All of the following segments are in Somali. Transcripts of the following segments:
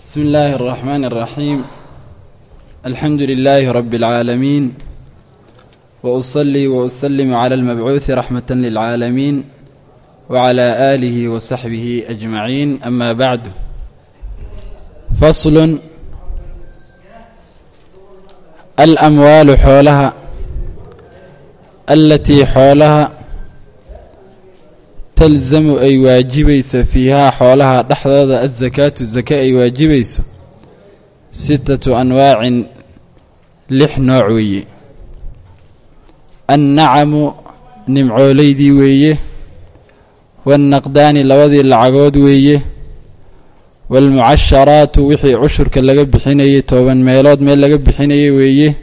بسم الله الرحمن الرحيم الحمد لله رب العالمين وأصلي وأسلم على المبعوث رحمة للعالمين وعلى آله وصحبه أجمعين أما بعد فصل الأموال xoolaha alatii xoolaha talzamu ay waajibaysa fiihaa xoolaha dhexdooda asakaatu sake ay waajibayso sitatu anwaacin lix nooc weeye. Annacamu nimcoolaydii weeye waannaqdaani labadii lacagood weeye waalmucasharaatu wixii cushurka laga bixinayay toban meelood meel laga bixinayay weeye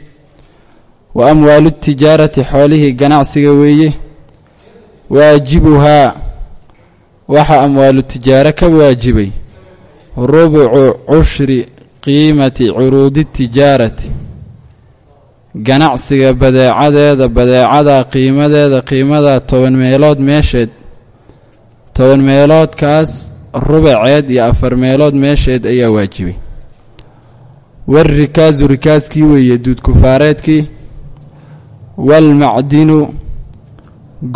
wa amwaalu tijaarati xoolihii ganacsiga weeye waajibuhaa waxaa amwaalu tijaaro ka waajibay rubucu cushri qiimati curuudi tijaarati. Ganacsiga badeecadeeda badeecada qiimadeeda qiimada toban meelood meesheed. Toban meeloodkaas rubaceed iyo afar meelood meesheed ayaa waajibay. Warikaasu rikaaskii weeye duud kufaareedkii. Waalmacdinu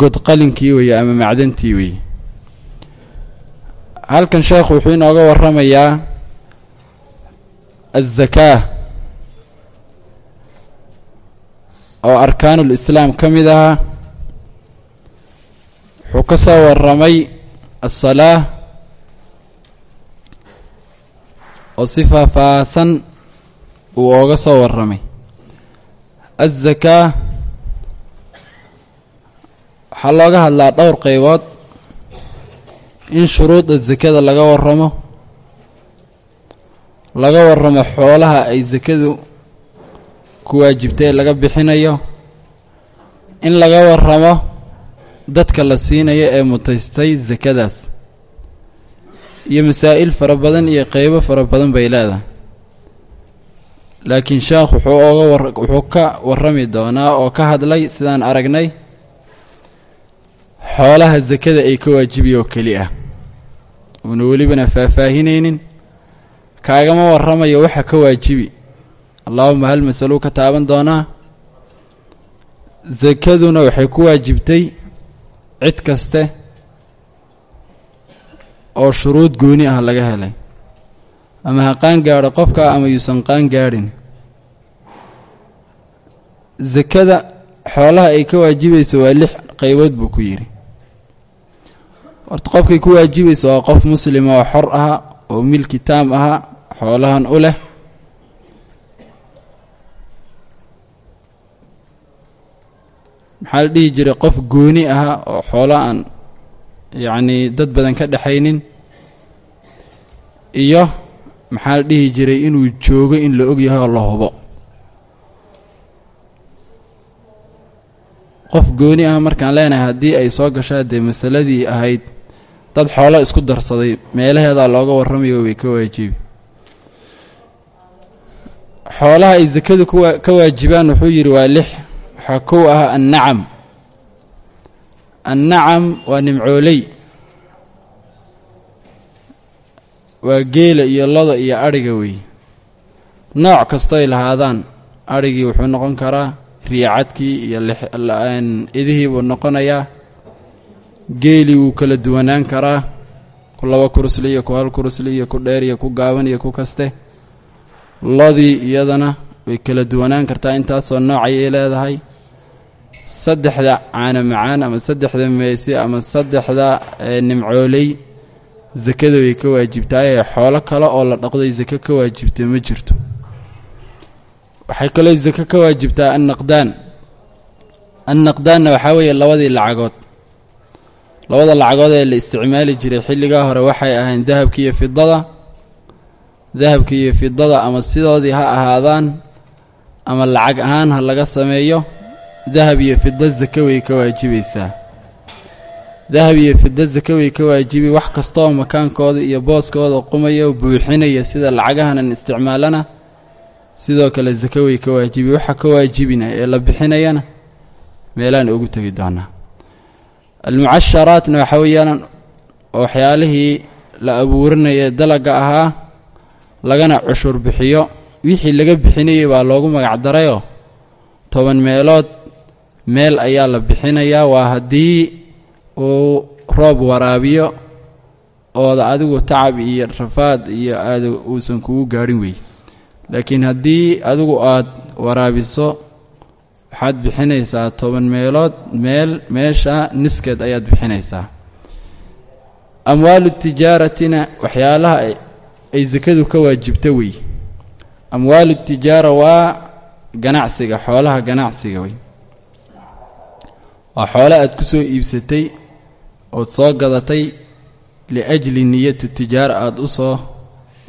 godqalinkii weeye ama macdantii weeye halkan sheekhu wuxuu inooga waramayaa azakaa oo arkaanul islaam ka mid ahaa wuxuu ka soo waramay asalaa oo si faahfaahsan uu ooga soo waramay azakaa waxaa looga hadlaa dhowr qaybood in shuruuda sakada laga waramo laga waramo xoolaha ay sakadu ku waajibtay laga bixinayo in laga waramo dadka la siinayo ee mutaystay sakadaas iyo masaa'il fara badan iyo qeybo fara badan bay leedahay. Laakiin sheekh wuxuu oga war wuxuu ka warrami doonaa oo ka hadlay sidaan aragnay xoolaha sakada ay ka waajibiya oo keli ah uuna welibana faahfaahinaynin kaagama warramayo waxa ka waajibi. Allaahuma hal masaluu ka taaban doonaa. Sakaduna waxay ku waajibtay cid kaste oo shuruud gooni ah laga helay. Ama ha qaan gaadho qofka ama yuusan qaan gaadhin. Sakada xoolaha ay ka waajibayso waa lix qaybood buu ku yidhi horta qofkay ku waajibaysa waa qof muslima oo xor aha oo milki taam aha xoolahan u leh. Maxaa la dhihi jiray? Qof gooni aha oo xoolo aan yacnii dad badan ka dhexaynin. Iyo maxaa la dhihi jiray? Inuu joogo in la ogyahay oo la hubo. Qof gooni ah markaan leenahay haddii ay soo gashaa dee masaladii ahayd dad xoolo isku darsaday. Meelaheedaa looga warramayo way ka waajibi. Xoolaha ay sakadu ka waajibaan wuxuu yidhi waa lix waxaa kow ah annacam. Annacam waa nimcooley. Waa geela iyo loda iyo adhiga wey. Nooc kastoy lahaadaan adhigii wuxuu noqon karaa riicadkii iyo idihii buu noqonayaa geelii wuu kala duwanaan karaa. Ku laba kurusli iyo ku hal kurusli iyo ku dheer iyo ku gaaban iyo ku kaste. Lodii iyadana way kala duwanaan kartaa intaasoo nooc ayay leedahay. Saddexda caana macaan ama saddexda meesi ama saddexda nimcooley sakada way ka waajibtaayee xoolo kale oo la dhaqday sako ka waajibta ma jirto. Waxay kaloo sako ka waajibtaa annaqdaan. Annaqdaanna waxaa weeye labadii lacagood labada lacagood ee la isticmaali jiray xilligaa hore waxay ahayn dahabka iyo fidada dahabka iyo fidada ama sidoodii ha ahaadaan ama lacag ahaan ha laga sameeyo dahab iyo fida sako way ka waajibaysaa. Dahab iyo fida sako way ka waajibi wax kastooo makaankooda iyo booskooda qumaya oo buuxinaya sida lacagahanan isticmaalana sidoo kale sako way ka waajibi waxa ka waajibina ee la bixinayana meelaan ugu tegi doonaa almucasharaatna waxaa weeyaan waxyaalihii la abuurinaya dalaga ahaa lagana cushur bixiyo wixii laga bixinayay baa loogu magacdarayoo toban meelood meel ayaa la bixinayaa waa haddii uu roob waraabiyo ooda adigu tacab iyo rafaad iyo aada uusan kugu gaadhin wey laakiin haddii adigu aad waraabiso waxaad bixinaysaa toban meelood meel meesha niskeed ayaad bixinaysaa. Amwaalu tijaaratina waxyaalaha ay sakadu ka waajibta wey. Amwaalu tijaara waa ganacsiga xoolaha ganacsiga wey. Waa xoole aad ku soo iibsatay ood soo gadatay liajli niyatu tijaara aada u soo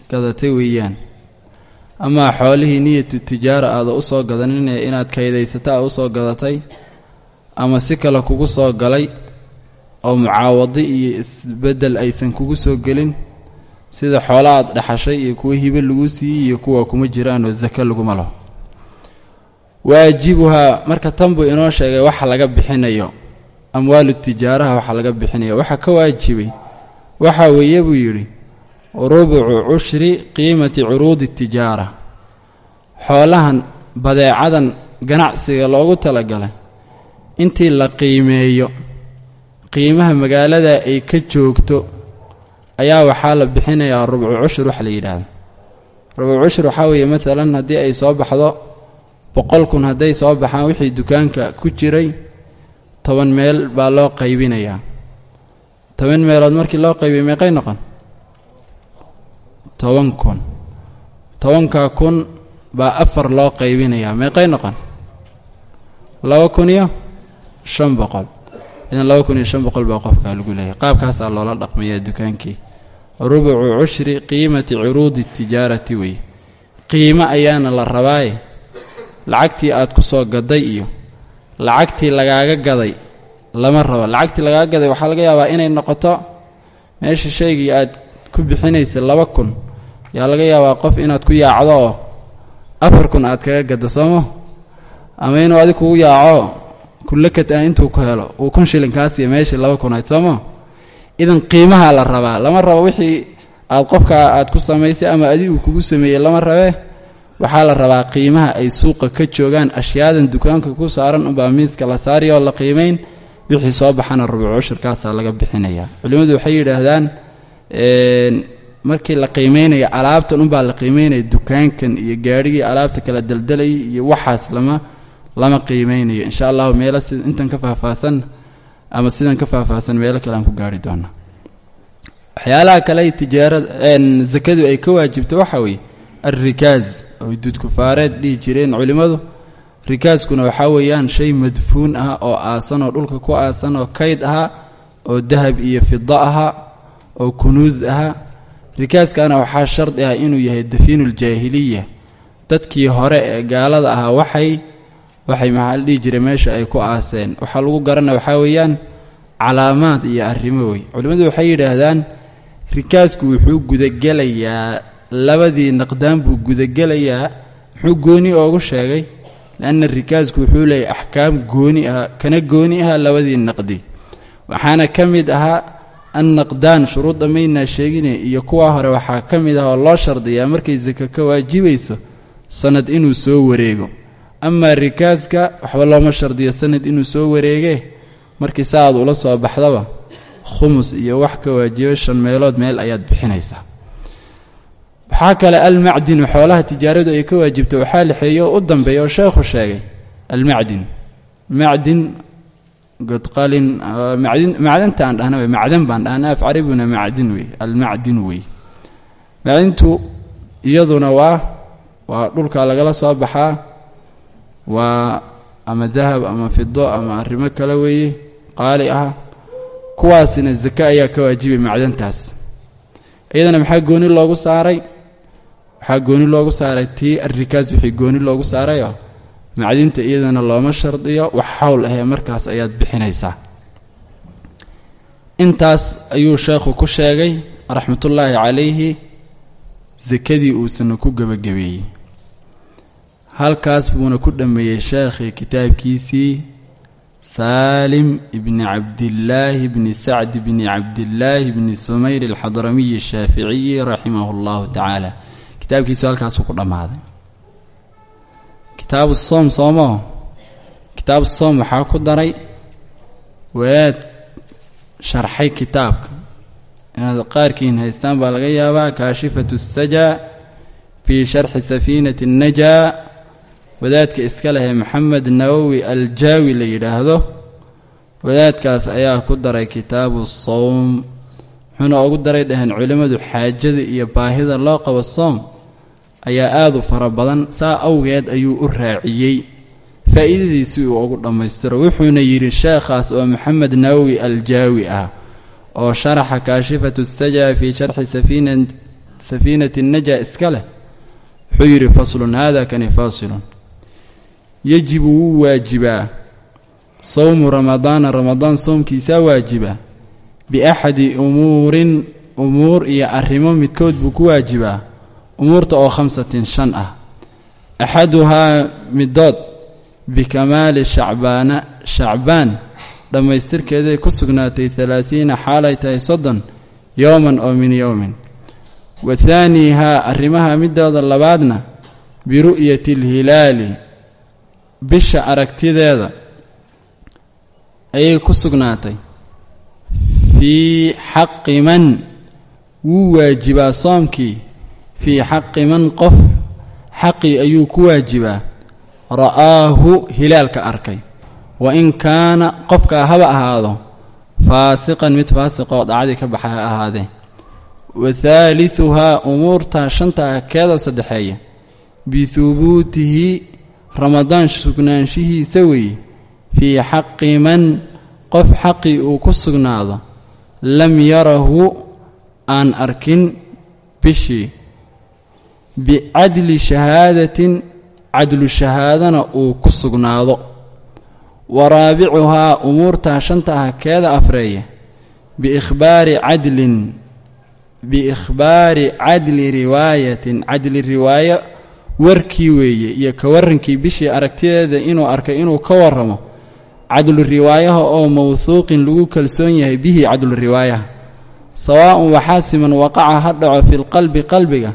gadatay weeyaan amaa xoolihii niyatu tijaara aada u soo gadaninee inaad kaydaysato aad u soo gadatay ama si kale kugu soo galay oo mucaawadi iyo isbeddel aysan kugu soo gelin sida xoola aad dhaxashay iyo kuwa hibe lagu siiyey iyo kuwa kuma jiraan oo sako laguma laho. Waajibuhaa marka tan buu inoo sheegay waxa laga bixinayo amwaalu tijaaraha waxa laga bixinayo waxa ka waajibay waxa weeye buu yidhi rubucu cushri qiimati curuudi tijaara. Xoolahan badeecadan ganacsiga loogu talagalay intii la qiimeeyo. Qiimaha magaalada ay ka joogto ayaa waxaa la bixinayaa rubcu cushur waxa la yidhaahdo. Rubcu cushur waxaa weeye maalan haddii ay soo baxdo boqol kun hadday soo baxaan wixii dukaanka ku jiray toban meel baa loo qaybinayaa. Toban meelood markii loo qaybiya meeqay noqon toban kun. Tobankaa kun baa afar loo qaybinayaa. Meeqay noqon? Laba kun iyo shan boqol. Idan laba kun iyo shan boqol baa qofkaa lagu leeyahay. Qaabkaasaa loola dhaqmayaa dukaankii rubucu cushri qiimati curuudi tijaarati wey. Qiimo ayaana la rabaaye. Lacagtii aad ku soo gaday iyo lacagtii lagaaga gaday lama rabo lacagtii lagaaga gaday waxaa laga yaabaa inay noqoto meesha shaygii aad ku bixinaysa laba kun yaa laga yaabaa qof inaad ku yaacdo? Afar kun aad kaga gadda soomo? Ama inuu adig kugu yaaco? Kullakad ah intuu ku helo. Uu kun shilinkaasiyo meeshii laba kun ayd idan qiimaha la rabaa lama rabo wixii aad qofkaa aad ku samaysay ama adigu kugu sameeyey lama rabee waxaa la rabaa qiimaha ay suuqa ka joogaan ashyaadan dukaanka ku saaran unbaa miiska la saariyoo la qiimayn wixii soo baxana rubuc cushurkaasaa laga bixinayaa culimmadu waxay yidhaahdaan markii la qiimaynaya alaabtan unbaa la qiimaynaya dukaankan iyo gaadhigii alaabta kala daldalayay iyo waxaas lama lama qiimeynayo. Insha allahu meelo intan ka faahfaahsan ama sidan ka faahfaahsan meelo kale aan ku gaari doonaa waxyaalaha kale tijaarada sakadu ay ka waajibto waxaa weeye alrikaaz oy dudkufaareed dhihi jireen culimmadu rikaaskuna waxaa weeyaan shay madfuun ah oo aasan oo dhulka ku aasan oo kayd ahaa oo dahab iyo fida ahaa oo kunuus ahaa rikaaskana waxaa shardi ah inuu yahay dafiinuuljaahiliya dadkii hore ee gaalada ahaa waxay waxay maxaa la dhihi jiray meesha ay ku aaseen. Waxaa lagu garana waxaa weeyaan calaamaad iyo arrimo wey culimmadu waxay yidhaahdaan rikaasku wuxuu gudagelayaa labadii naqdaan buu gudagelayaa muxuu gooni oogu sheegay? Leanna rikaasku wuxuu leeyahy axkaam gooni ah kana gooni aha labadii naqdi. Waxaana ka mid ahaa annaqdaan shuruudda maynaa sheegine iyo kuwa hore waxaa ka mid ah oo loo shardiyaa markay saka ka waajibayso sanad inuu soo wareego. Amaa rikaaska waxba looma shardiyo sanad inuu soo wareege markii sa aad ula soo baxdaba khumus iyo wax ka waajibo shan meelood meel ayaad bixinaysaa. Waxaa kale almacdinu xoolaha tijaaradu ay ka waajibto waxaa lixeeyo oo u dambeeya oo sheekhu sheegay almacdin. Macdin godqalin macdanta aan dhahna wey macdan baan dhahna af carabiguna macdin wey almacdin wey macdintu iyaduna waa waa dhulka lagala soo baxaa waa ama dahab ama fido ama arrimo kale weeye qaali ah kuwaasina zake ayaa ka waajibay macdantaas iyadana maxaa gooni loogu saaray waxaa gooni loogu saaray tii arrikaas wixii gooni loogu saarayoo macdinta iyadana looma shardiyo wax xawl ahee markaas ayaad bixinaysaa. Intaas ayuu sheekhu ku sheegay raxmatullaahi calayhi sakadii uusana ku gebagabeeyey. Halkaas buuna ku dhammeeyey sheekhii kitaabkiisii saalim ibni cabdillaahi bni sacd bni cabdillaahi bni sumayr alxadramiyi ashaaficiyi raximahu llahu tacaala kitaabkiisu halkaasuu ku dhammaaday kitaabu soom soomoo kitaabu soom waxaa ku daray wadaad sharxay kitaabka. Inaad qaarkiin haystaan baa laga yaabaa kaashifatu sajaa fii sharxi safiinati najaa wadaadka iska lehee maxamed nawowi aljaawi la yidhaahdo. Wadaadkaas ayaa ku daray kitaabu sowm wuxuuna ugu daray dhaheen culimmadu xaajada iyo baahida loo qabo soom ayaa aada u fara badan saa awgeed ayuu u raaciyey. Faa'iidadiisii uu ugu dhammaystiro wuxuuna yidhi sheekhaas oo maxamed nawowi aljaawi ah oo sharaxa kaashifatu sajaa fii sharxi safiinati naja iska leh. Wuxuu yidhi faslun haada kani faasilun yajibu wuu waajibaa. Sowmu ramadaana ramadaan soomkiisaa waajiba. Biaxadi umuurin umuur iyo arrimo midkood buu ku waajibaa umuurta oo khamsatin shan ah. Axaduhaa middood bikamaali shacbaana shacbaan dhammaystirkeeday ku sugnaatay talaatiina xaalay tahay soddon yowman oo min yowmin wa haaniihaa arrimaha midooda labaadna biru'yati alhilaali bisha aragtideeda ayay ku sugnaatay. Fii xaqi man wuu waajibaa soomkii fii xaqi man qof xaqii ayuu ku waajibaa. Ra'aahu hilaalka arkay. Wa in kaana qofkaa haba ahaado faasiqan mid faasiqoo dhacdii ka baxa ha ahaadee wa haaliduhaa umuurta shantaa keeda saddexeeya. Bihubuutihi ramadaan sugnaanshihiisa weeye fii xaqi man qof xaqii uu ku sugnaado. Lam yarahu aan arkin bishii bicadli shahaadatin cadlu shahaadana uu ku sugnaado. Wa raabicuhaa umuurtaa shanta ah keeda afreeya. Biikhbaari cadlin biikhbaari cadli riwaayatin cadli riwaayo warkii weeye iyo ka warrankii bishii aragtideeda inuu arkay inuu ka warramo. Cadlu riwaayaha oo mawhuuqin lagu kalsoon yahay bihi cadlu riwaayaha. Sawaa'un waxaa siman waqaca ha dhaco filqalbi qalbiga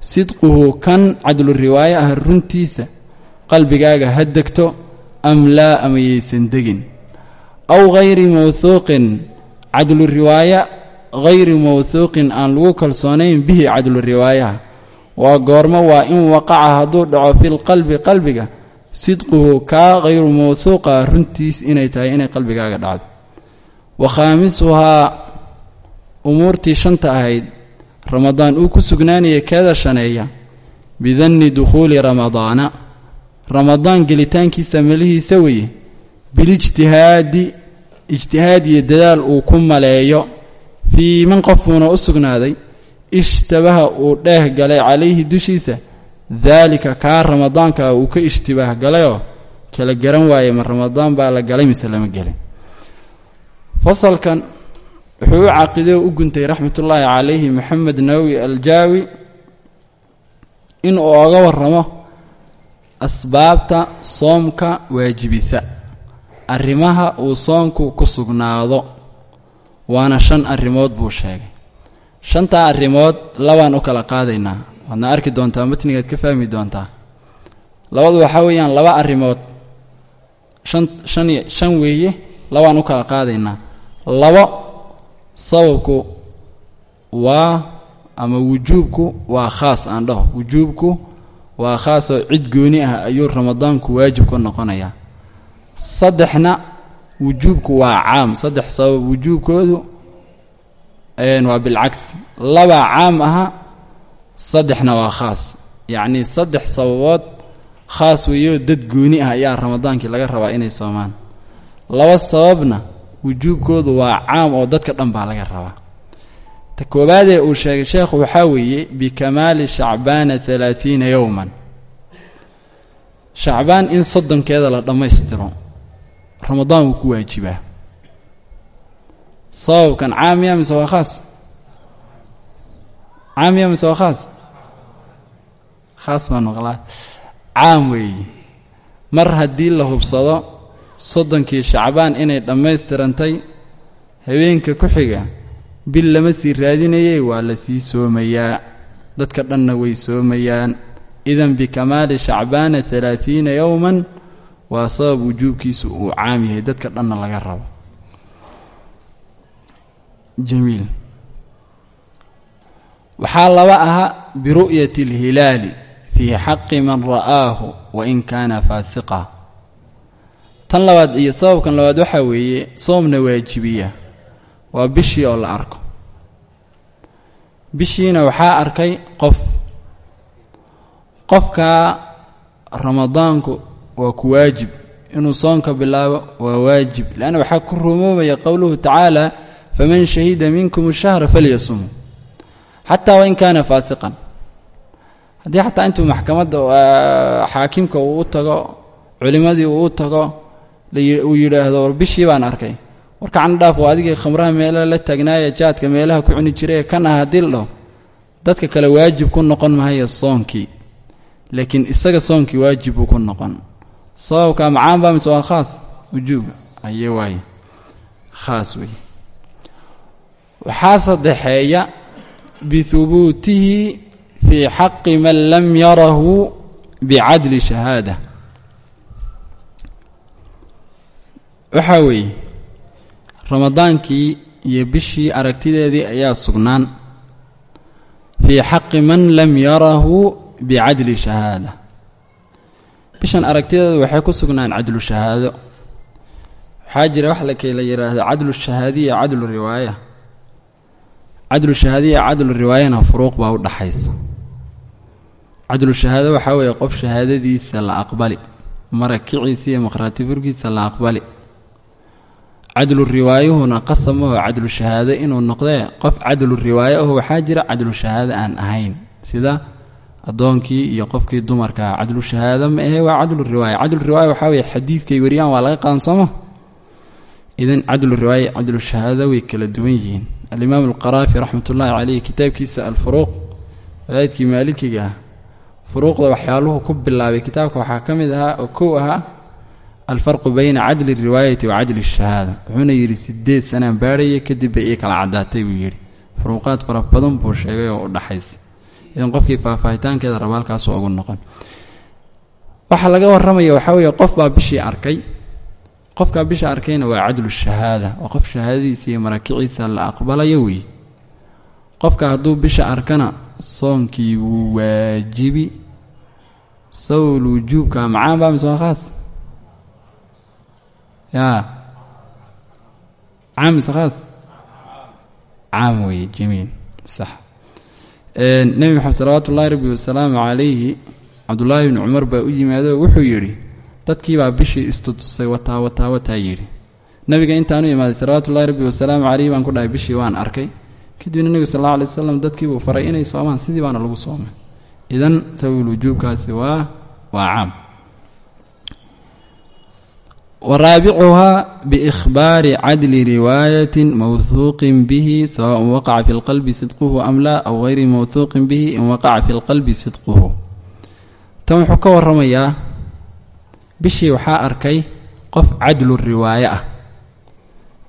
sidquhu kan cadlu riwaaye ah runtiisa qalbigaaga ha degto am laa ama yaysan degin. Aw hayri mawhuuqin cadlu riwaaya hayri mawhuuqin aan lagu kalsoonayn bihi cadlu riwaayaha waa goormo waa in waqaca hadduu dhaco filqalbi qalbiga sidquhu kaa hayru mawhuuqa runtiis inay tahay inay qalbigaaga dhacdo. Wa khaamisuhaa umuurtii shanta ahayd ramadaan uu ku sugnaanaya keeda shaneeya bidanni dukhuuli ramadaana. Ramadaan gelitaankiisa melihiisa weye bilijtihaadi ijtihaad iyo dadaal uu ku maleeyo. Fii man qof buuna u sugnaaday ishtabaha uu dheeh galay calayhi dushiisa daalika kaa ramadaanka uu ka ishtibaah galayoo kala garan waaye ma ramadaan baa la galay mise lama gelin wuxuu u caqiday oo u guntay raxmatullaahi calayhi maxamed nawowi aljaawi inuu oga warramo asbaabta soomka waajibisa arrimaha uu soomku ku sugnaado. Waana shan arrimood buu sheegay. Shantaa arrimood labaan u kala qaadaynaa waadna arki doontaa matnigaad ka fahmi doontaa. Labadu waxaa weeyaan laba arrimood. Shan shan shan weeye labaan u kala qaadaynaa labo sababku waa ama wujuubku waa khaas aan dhaho. Wujuubku waa khaasoo cid gooni ah ayuu ramadaanku waajib ka noqonayaa saddexna wujuubku waa caam. Saddex sabab wujuubkoodu waa bilcagsi labaa caam aha saddexna waa khaas. Yacnii saddex sababood khaas weeyoo dad gooni ah ayaa ramadaankii laga rabaa inay soomaan. Laba sababna wujuubkoodu waa caam oo dadka dhan baa laga rabaa. Ta koowaadee uu sheegay sheekhu waxaa weeye bikamaali shacbaana alaaiina yowman. Shacbaan in soddonkeeda la dhammaystiro ramadaan wuu ku waajibaa. Sababkan caam ya mise waa khaas? Caam ya mise waa khaas? Khaas baa noqlaa caam weeye. Mar haddii la hubsado soddonkii shacbaan inay dhammaystirantay habeenka ku xiga bil lama sii raadinayay waa la sii soomayaa. Dadka dhanna way soomayaan. Idan bikamaali shacbaana halaathiina yowman waa sabab wujuubkiisu uu caam yahay. Dadka dhanna laga rabo. Jamiil. Waxaa laba aha biru'yati اlhilaali fii xaqi man ra'aahu wain kaana faasiqa tan labaad iyo sababkan labaad waxaa weeye soomna waajibiya. Waa bishii oo la arko. Bishiina waxaa arkay qof. Qofkaa ramadaanku waa ku waajib. Inuu soonka bilaabo waa waajib. Leanna waxaa ku rumoobaya qowluhu tacaala faman shahida minkum shahra falyasumuu xataa wain kaana faasiqan. Haddii xataa intuu maxkamadda xaakimka uu u tago culimmadii uu u tago uu yidhaahdo war bishii baan arkay. Warkacna dhaaf waa adigii khamraha meelaha la taagnaaya jaadka meelaha ku cuni jiray kan ah haddii dadka kale waajib ku noqon mahaya soonkii. Laakiin isaga soonkii waajib buu ku noqon. Sababka macaan baa mise waa khaas? Wujuuba aye waaye. Khaas wey waxaa saddexeeya bihubuutihi fii xaqi man lam yarahu bicadli shahaada waxaa weeye ramadaankii iyo bishii aragtideedii ayaa sugnaan fii xaqi man lam yarahu bicadli shahaada. Bishan aragtideeda waxay ku sugnaan cadlu shahaado. Waxaa jira wax lakala yidhaahdo cadlu shahaadiya cadlu riwaaya. Cadlu shahaadiya cadlu riwaayana furuuq baa u dhaxaysa. Cadlu shahaado waxaa weeye qof shahaadadiisa la aqbali marakiciisa iyo makhraati furkiisa la aqbali cadlu riwaayuhuna qasamaho cadlu shahaado inuu noqdee qof cadlu riwaayo aho waxaa jira cadlu shahaado aan ahayn. Sida addoonkii iyo qofkii dumarkaa cadlu shahaado ma ahe waa cadlu riwaaya cadlu riwaaya waxaa weye xadiidkay wariyaan waa laga qaansamo idan cadlu riwaaya cadlu shahaado way kala duwan yihiin. Alimaam alqaraafi raxmat ullaahi caleyh kitaabkiisa alfuruuq walaadkii maalikiga ah furuuqda waxyaaluhu ku bilaabay kitaabka waxaa ka ahaa oo kow ahaa alfarqu bayna cadli riwaayati wa cadli shahaada wuxuuna yidhi sideed sanaan baadhaya kadib bay ii kala caddaatay buu yidhi furuuqaad fara badan buu sheegay oo u dhaxaysa idan qofkii faahfaahitaankeeda raba halkaasu ugu noqon waxaa laga warramaya waxaa weeye qof baa bishii arkay qofkaa bisha arkayna waa cadlu shahaada oo qof shahaadadiisa iyo marakiciisa la aqbalayo weeye qofka hadduu bisha arkana soonkii wuu waajibi sawl wujuubka macaan baa mise waa khaas yaa caam mise khaas caam weeye jamiil. Sax. Nebi maxamed salawaatu ullahi rabbi wasalaamu calayhi cabdullaahi bni cumar baa u yimaado wuxuu yidhi dadkiibaa bishii istutusay wataa wataa wataa yidhi. Nabiga intaanu imaaday salawaatu ullahi rabbi wasalaamu calayhi baan ku dhahay bishii waan arkay. Kadibna nebiga sal alla alay wasalam dadkiibuu faray inay soomaan sidii baana lagu soomay idan sawiil wujuubkaasi waa waa caam waraabicuhaa biikhbaari cadli riwaayatin mawhuuqin bihi sawaءn waqaca fi lqalbi sidquhu am laa aw hayri mawhuuqin bihi in waqaca fi lqalbi sidquhu tan wuxuu ka waramayaa bishii waxaa arkay qof cadlu riwaaye ah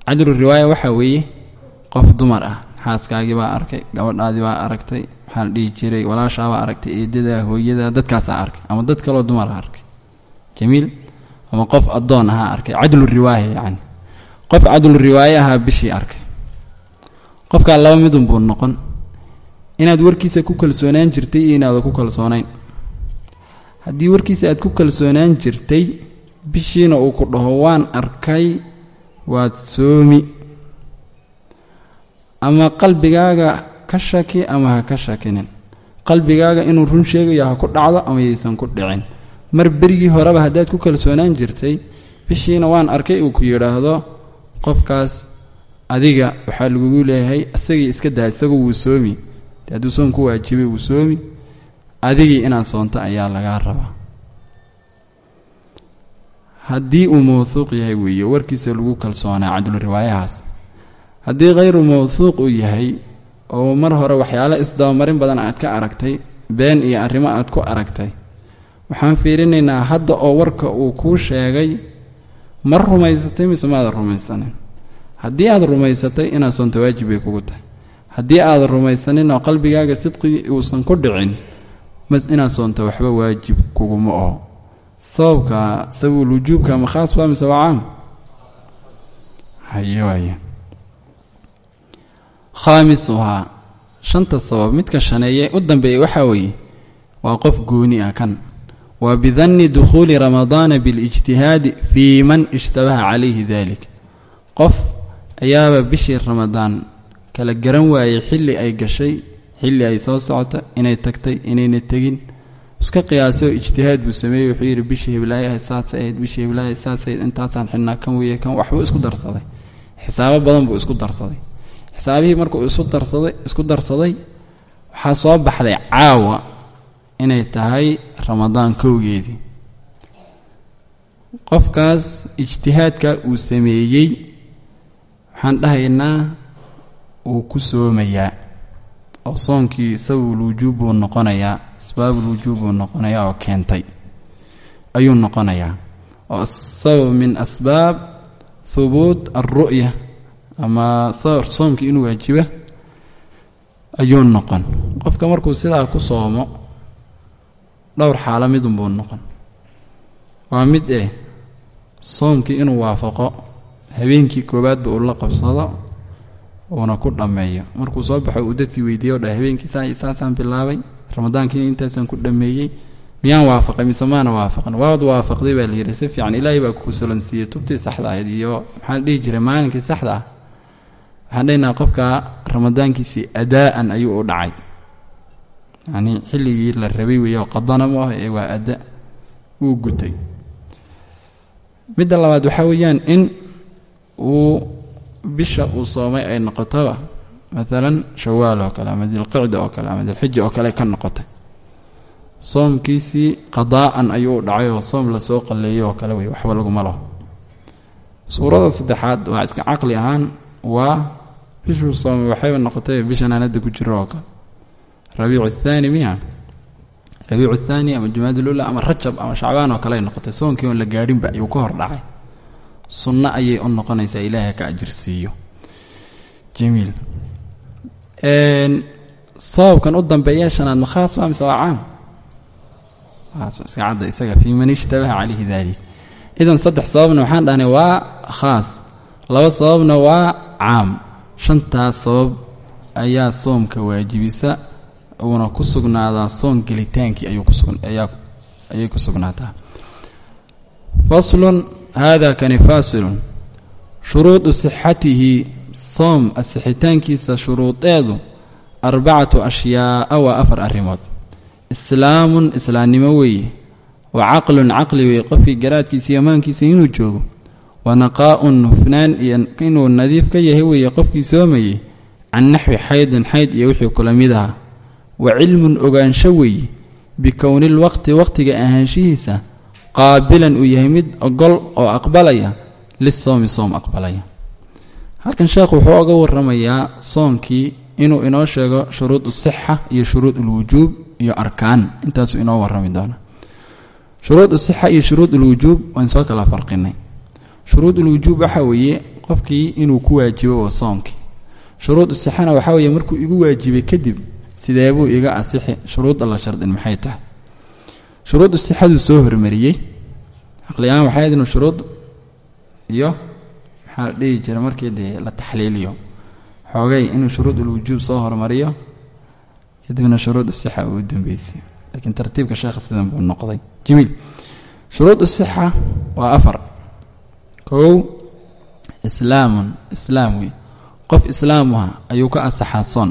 cadlu riwaaya waxaa weeye qof dumar ah xaaskaagii baa arkay gabadhaadii baa aragtay maxaa la dhihi jiray walaashaabaa aragtay eedadaa hooyadaa dadkaasaa arkay ama dad kaloo dumara arkay jamiil ama qof addoon ahaa arkay. Cadlu riwaaya yacni. Qof cadlu riwaaye ahaa bishii arkay. Qofkaa laba midun buu noqon. Inaad warkiisa ku kalsoonaan jirtay iyo inaada ku kalsoonayn. Haddii warkiisa aad ku kalsoonaan jirtay bishiina uu ku dhaho waan arkay waad soomi. Ama qalbigaaga ka shaki ama ha ka shakinin. Qalbigaaga inuu run sheegayo ha ku dhacdo ama yaysan ku dhicin mar berigii horeba haddaad ku kalsoonaan jirtay bishiina waan arkay uu ku yidhaahdo qofkaas adiga waxaa lagugu leeyahay isagii iska daa wuu soomi. Hadduu soon ku waajibay wuu soomi. Adigii inaad soonto ayaa lagaa rabaa. Haddii uu mawhuuq yahay weeye warkiisa lagu kalsoonaa cadlu riwaayahaas. Haddii khayru mawhuuq uu yahay oo mar hore waxyaalo isdabamarin badan aad ka aragtay been iyo arrimo aad ku aragtay waxaan fiirinaynaa hadda oo warka uu kuu sheegay ma rumaysatay mise maadan rumaysanin? Haddii aad rumaysatay inaad soonto waajib bay kugu tahay. Haddii aada rumaysanin oo qalbigaaga sidqigii uusan ku dhicin mas inaad soonto waxba waajib kuguma oho. Sababka sababul wujuubka ma khaas baa mise waa caam? Haye waaye. Khaamisuhaa shanta sabab midka shaneeye u dambeeya waxaa weeye waa qof gooni ah kan waa bidanni dukhuuli ramadaana bilijtihaadi fii man ishtabaha calayhi dalik qof ayaaba bishii ramadaan kala garan waayey xilli ay gashay xilli ay soo socota inay tagtay inayna tegin iska qiyaasay oo ijtihaad buu sameeyey wuxuu yidhi bishii hiblaayaha saasay ahayd bishii hiblaayaha saasay ahayd intaasaan xidhnaa kan weeye kan waxbuu isku darsaday xisaabo badan buu isku darsaday xisaabihii markuu isu darsaday isku darsaday waxaa soo baxday caawa inay tahay ramadaan kowgeedii qofkaas ijtihaadka uu sameeyey waxaan dhahaynaa wuu ku soomayaa oo soonkii sababul wujuub buu noqonayaa asbaabul wujuub buu noqonayaa oo keentay ayuu noqonayaa. Oo sabab min asbaab hubuut alru'ya ama soomkii inuu waajiba ayuu noqon. Qofka markuu sidaa ku soomo dhowr xaalo midunbuu noqon. Waa mid eh soomkii inuu waafaqo habeenkii koowaadba uu la qabsado uuna ku dhammeeyo. Markuu soo baxo uu dadkii weydiiye o dha habeenkii saasaan bilaabay ramadaankii intaasaan ku dhammeeyey miyaan waafaqay mise maana waafaqan? Waad waafaqday baa layidhi si fiican ilaahay baa ku solansiiyey tubtii saxda ahayd iyo maxaan dhihi jiray maalinkii saxda ah? Waxaan dhehnaa qofka ramadaankiisii adaa'an ayuu u dhacay yacnii xilligii la rabay oo qadana mu ah ee waa ada wuu gutay. Midda labaad waxaa weeyaan in uu bisha uu soomay ay noqotoba maalan shawaal oo kale ama dilqicda oo kale ama dilxija oo kale ka noqotay. Soomkiisii qadaa'an ayuu u dhacay oo soom la soo qalleeyay oo kale wey waxba laguma laho suurada saddexaad waa iska caqli ahaan waa bishuu soomay waxayba noqotay bishan aan hadda ku jiro oo kale rabiicu thaani miya? Rabiicu thaani ama jumaadulula ama rajab ama shacbaan oo kale ay noqotay soonkii oon la gaadhinba ayuu ka hor dhacay. Sunno ayay u noqonaysaa ilaahay ka ajirsiiyo. Jamiil. Sababkan u dambeeya shanaad ma khaas baa mise waa caam iska cadda isaga fii man ishtabaha calayhi dalik idan saddex sababna waxaan dhahnay waa khaas laba sababna waa caam. Shantaas sabab ayaa soomka waajibisa uuna ku sugnaadaa soon gelitaankii ayay ku sugnaataa. Faslun hada kani faasilun shuruudu sixatihi soom asixitaankiisa shuruudeedu arbacatu ashyaa'a waa afar arrimood. Islaamun islaamnimo weeye. Wa caqlun caqli weeye. Qofkii garaadkiisa iyo amaankiisa inuu joogo. Wa naqaa'un hufnaan iyo inuu nadiif ka yahay weeye. Qofkii soomayey can naxwi xaydin xayd iyo wixii kula mid aha wa cilmun ogaansho weeye bikownil waqti waqtiga ahaanshihiisa qaabilan uu yahay mid ogol oo aqbalaya lisoomi soom aqbalaya. Halkan sheekhu wuxuu oga waramayaa soomkii inuu inoo sheego shuruud usixa iyo shuruud ulwujuub iyo arkaan. Intaasuu inoo warrami doona shuruud usixa iyo shuruud ulwujuub waan soo kala farqinay shuruud ulwujuub waxaa weeye qofkii inuu ku waajibo waa soomkii. Shuruud usixana waxaa weeye markuu igu waajibay kadib sideebuu iga asixi? Shuruudda la shardin maxay tahay? Shuruud usixaduu soo hormariyey. Caqliyahaan waxay ahayd inuu shuruud iyo maxaa la dhihi jira markii dee la taxliiliyo. Xoogay inuu shuruud ulwujuub soo hormariyo kadibna shuruud usixa uu u dambeysay. Laakiin tartiibka sheekha sidan buu noqday. Jamiil. Shuruud usixa waa afar. Kow islaamun islaam wey qof islaamuha ayuu ka asaxaa soon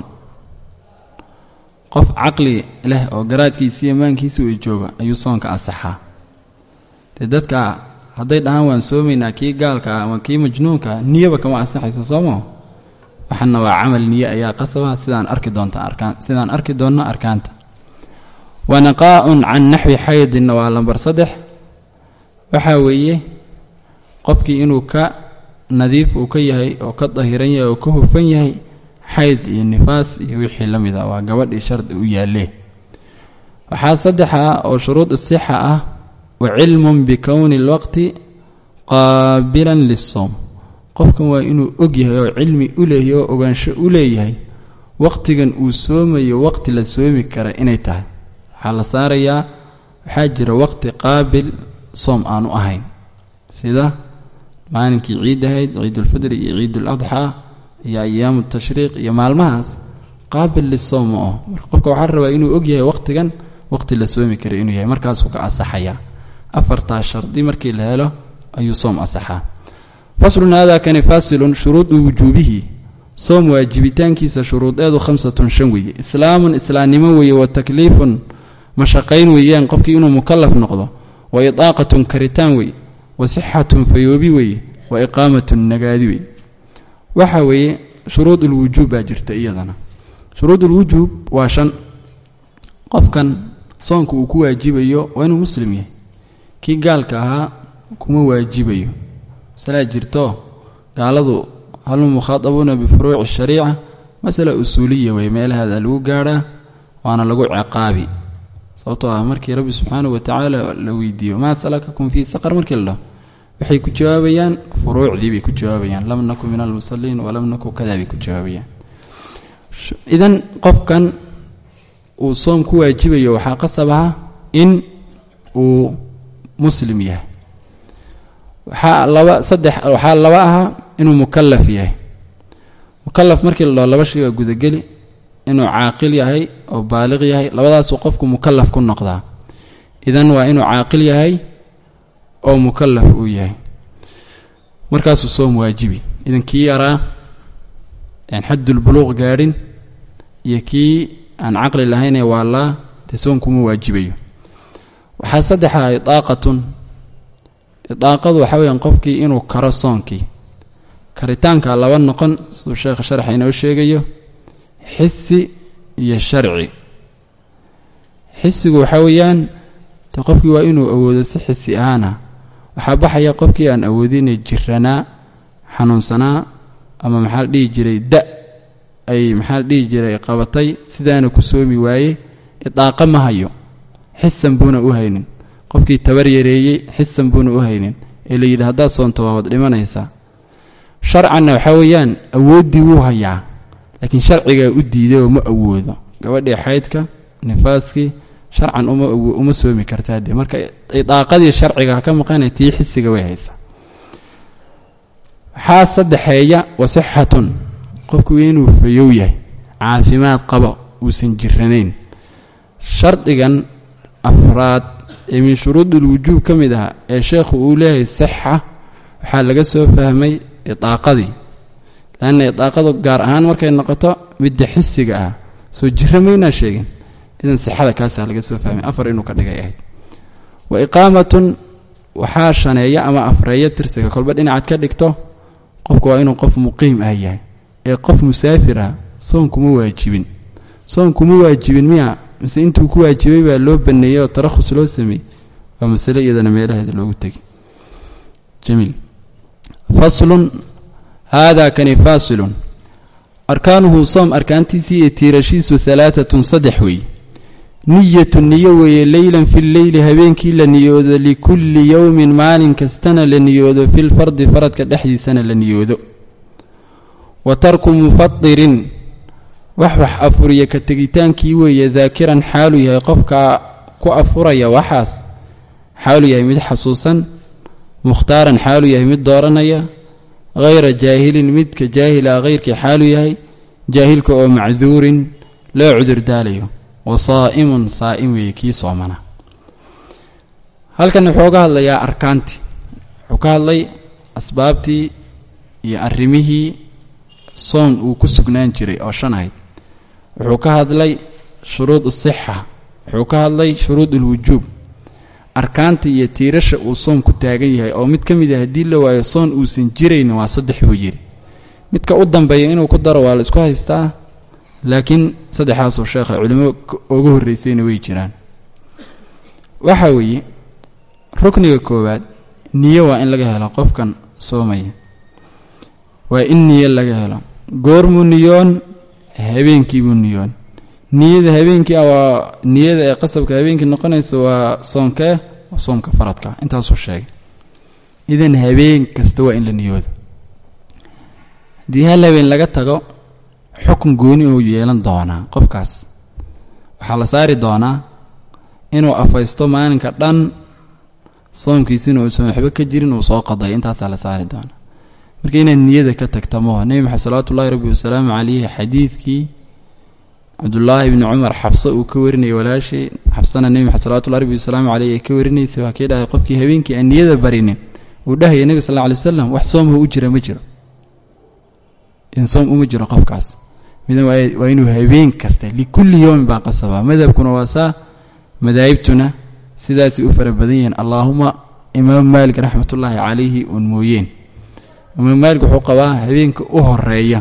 qof caqli leh oo garaadkiisa iyo maankiisa uu jooga ayuu soonka asaxaa. Dee dadka hadday dhahaan waan soomaynaa kii gaalka ah ama kii majnuunka niyaba kama asaxayso sooma waxana waa camal niye ayaa qasaba sidaan arki doonta arkaan sidaan arki doonno arkaanta. Wa naqaa'un can naxwi xaydinna waa lambar saddex. Waxaa weeye qofkii inuu ka nadiif uu ka yahay oo ka dahiran yahay oo ka hufan yahay xayd iyo nifaas iyo wixii la mid ah. Waa gabadhii shardi u yaallee waxaa saddexa oo shuruud sixa ah. Wa cilmun bikowni lwaqti qaabilan lisoom qofkan waa inuu og yahay oo cilmi u leeyahay oo ogaansho u leeyahay waqtigan uu soomayo waqti la soomi kara inay tahay. Waxaa la saarayaa waxaa jira waqti qaabil soom aanu ahayn. Sida maalinkii ciid ahayd ciidulfidri iyo ciidul adxaa iyo ayaamu tashriiq iyo maalmahaas qaabil lisoom ma aho marka rabaa inuu ogyahay waqtigan waqti la soomi kara inuu yahay. Markaasuu ka asaxayaa afartaa shardi markii la helo ayuu soom asaxaa faslun haadaakani faasilun shuruudu wujuubihi. Soom waajibitaankiisa shuruudeedu khamsatun shan weeye. Islaamun islaamnimo weeye wa takliifun mashaqayn weeyaan qofkii inuu mukalaf noqdo. Wa idaaqatun karitaan wey wa sixatun fayoobi weeye. Wa iqaamatun nagaadi wey waxa weeye shuruud ulwujuub baa jirta iyadana. Shuruud ulwujuub waa shan. Qofkan soonka uu ku waajibayo waa inuu muslim yahay. Kii gaalka ahaa kuma waajibayo. Masalaa jirto gaaladu halma mukhaadabuuna bifuruuci shariica masala usuuliya wey meelahaada lagu gaadhaa waana lagu ciqaabi. Sababtoo ah markii rabbi subxaanahu watacaala la weydiiyo maa salakakum fii saqar markii la dhaho waxay ku jawaabayaan furuucdii bay ku jawaabayaan lam naku min almusaliin walam naku kada bay ku jawaabayaan idan qofkan uu soom ku waajibayo waxaa qasab aha in uu muslim yahay. Waxaa laba saddex waxaa laba ahaa inuu mukalaf yahay. Mukalaf markii la dhaho laba shay waa gudageli inuu caaqil yahay oo baaliq yahay labadaasuu qofku mukalaf ku noqdaa. Idan waa inuu caaqil yahay oo mukalaf uu yahay. Markaasuu soom waajibi. Idan kii yaraa aan xaddulbuluuq gaadhin iyo kii aan caqli lahaynee waalaa dee soonkuma waajibayo. Waxaa saddexaa idaaqatun. Idaaqadu waxaa weyaan qofkii inuu karo soonkii. Karitaanka laba noqon siduu sheekha sharxa inoo sheegayo xisi iyo sharci. Xisigu waxaa weeyaan de qofkii waa inuu awoodo si xisi ahaana waxaa baxaya qofkii aan awoodinay jiranaa xanuunsanaa ama maxaa la dhihi jiray da ay maxaa la dhihi jiray qabatay sidaana ku soomi waaye idaaqa ma hayo. Xisan buuna u haynin. Qofkii tabar yareeyey xisan buuna u haynin. Ee la yidhi haddaad soonto waabad dhimanaysaa. Sharcanna waxaa weeyaan awooddii wuu hayaa. Laakiin sharcigaa u diiday oo ma awoodo. Gabadhii xaydka nifaaskii sharcan uma soomi kartaa dee. Marka idaaqadii sharciga ka maqana tii xisiga way haysaa. Waxaa saddexeeya wasixatun qofku inuu fayow yahay. Caafimaad qabo uusan jiranayn shardigan afraad ee min shuruudulwujuub ka mid ah ee sheekhu uu leeyahay sixa waxaa laga soo fahmay idaaqadii. Lanna idaaqadu gaar ahaan markay noqoto midda xisiga ah. Soo jira maynaa sheegin idan sixada kaasaa laga soo fahmay. Afar inuu ka dhigay ahayd. Wa iqaamatun waxaa shaneeya ama afreeya tirsiga. Kolba dhinacaad ka dhigto qofku waa inuu qof muqiim ah yahay. Ee qof musaafir ah soon kuma waajibin. Soon kuma waajibin miya mise intuu ku waajibay baa loo baneeyey oo tarakhus loo sameeyey waa masale iyadana meelaheeda loogu tegay jamiil. Faslun haadaa kani faasilun. Arkaanuhu soom arkaantiisii iyo tiirashiisu alaaatun saddex weeye niyatu niyo weeye leylan fi lleyli habeenkii la niyoodo likulli yowmin maalin kastana la niyoodo filfardi faradka dhexdiisana la niyoodo. Wa tarku mufadirin wax wax afuriya ka tegitaankii weeye daakiran xaalu yahay qofkaa ku afuraya waxaas xaalu yahay mid xasuusan mukhtaaran xaalu yahay mid dooranaya hayra jaahilin midka jaahila hayrkii xaalu yahay jaahilka oo macduurin loo cudurdaalayo wa saa'imun saa'im weeye kii soomana. Halkan wuxuu ga hadlayaa arkaantii. Wuxuu ka hadlay asbaabtii iyo arrimihii soon uu ku sugnaan jiray oo shan ahayd. Wuxuu ka hadlay shuruud usixa wuxuu ka hadlay shuruud ulwujuub arkaanta iyo tiirasha uu soonku taagan yahay oo mid ka mid ah haddii la waayo soon uusan jiraynin waa saddex buu yidhi. Midka u dambeeya inuu ku daro waa la isku haystaa laakiin saddexaasoo sheekha culimo uga horreysayna way jiraan. Waxa weeye rukniga koowaad niyo waa in laga helo qofkan soomaya. Waa in niyo laga helo. Goormuu niyoon habeenkiibuu niyoon. Niyada habeenkii ah waa niyada ee qasabka habeenkii noqonaysa waa soonkee soomka faradka intaasuu sheegay. Idan habeen kasta waa in la niyoodo. Haddii hal habeen laga tago xukun gooni uu yeelan doonaa qofkaas. Waxaa la saari doonaa inuu afaysto maalinka dhan soomkiisina uusan waxba ka jirin uu soo qaday. Intaasaa la saari doonaa marka inaad niyada ka tagta maho nebi maxamed salawaatullahi rabbi wasalaamu calayhi xadiidkii cabdullaahi bni cumar xafse uu ka warinayay walaashii xafsana nebi maxamed salawatullahi rabbi wasalaamu caleyh ay ka warinaysay. Waa kii dhahay qofkii habeenkii aan niyada barinin uu dhahaya nebi sal lla alay wasalam wax soomha u jira ma jiro. In soom uma jiro qofkaas midan waa inuu habeen kasta likulli yowmin baa qasabaa. Madhabkuna waa saa madaahibtuna sidaasay u fara badan yihiin. Allaahuma imaam maalik raxmatullaahi calayhi uun mooyeen. Imaam maalik wuxuu qabaa habeenka u horreeya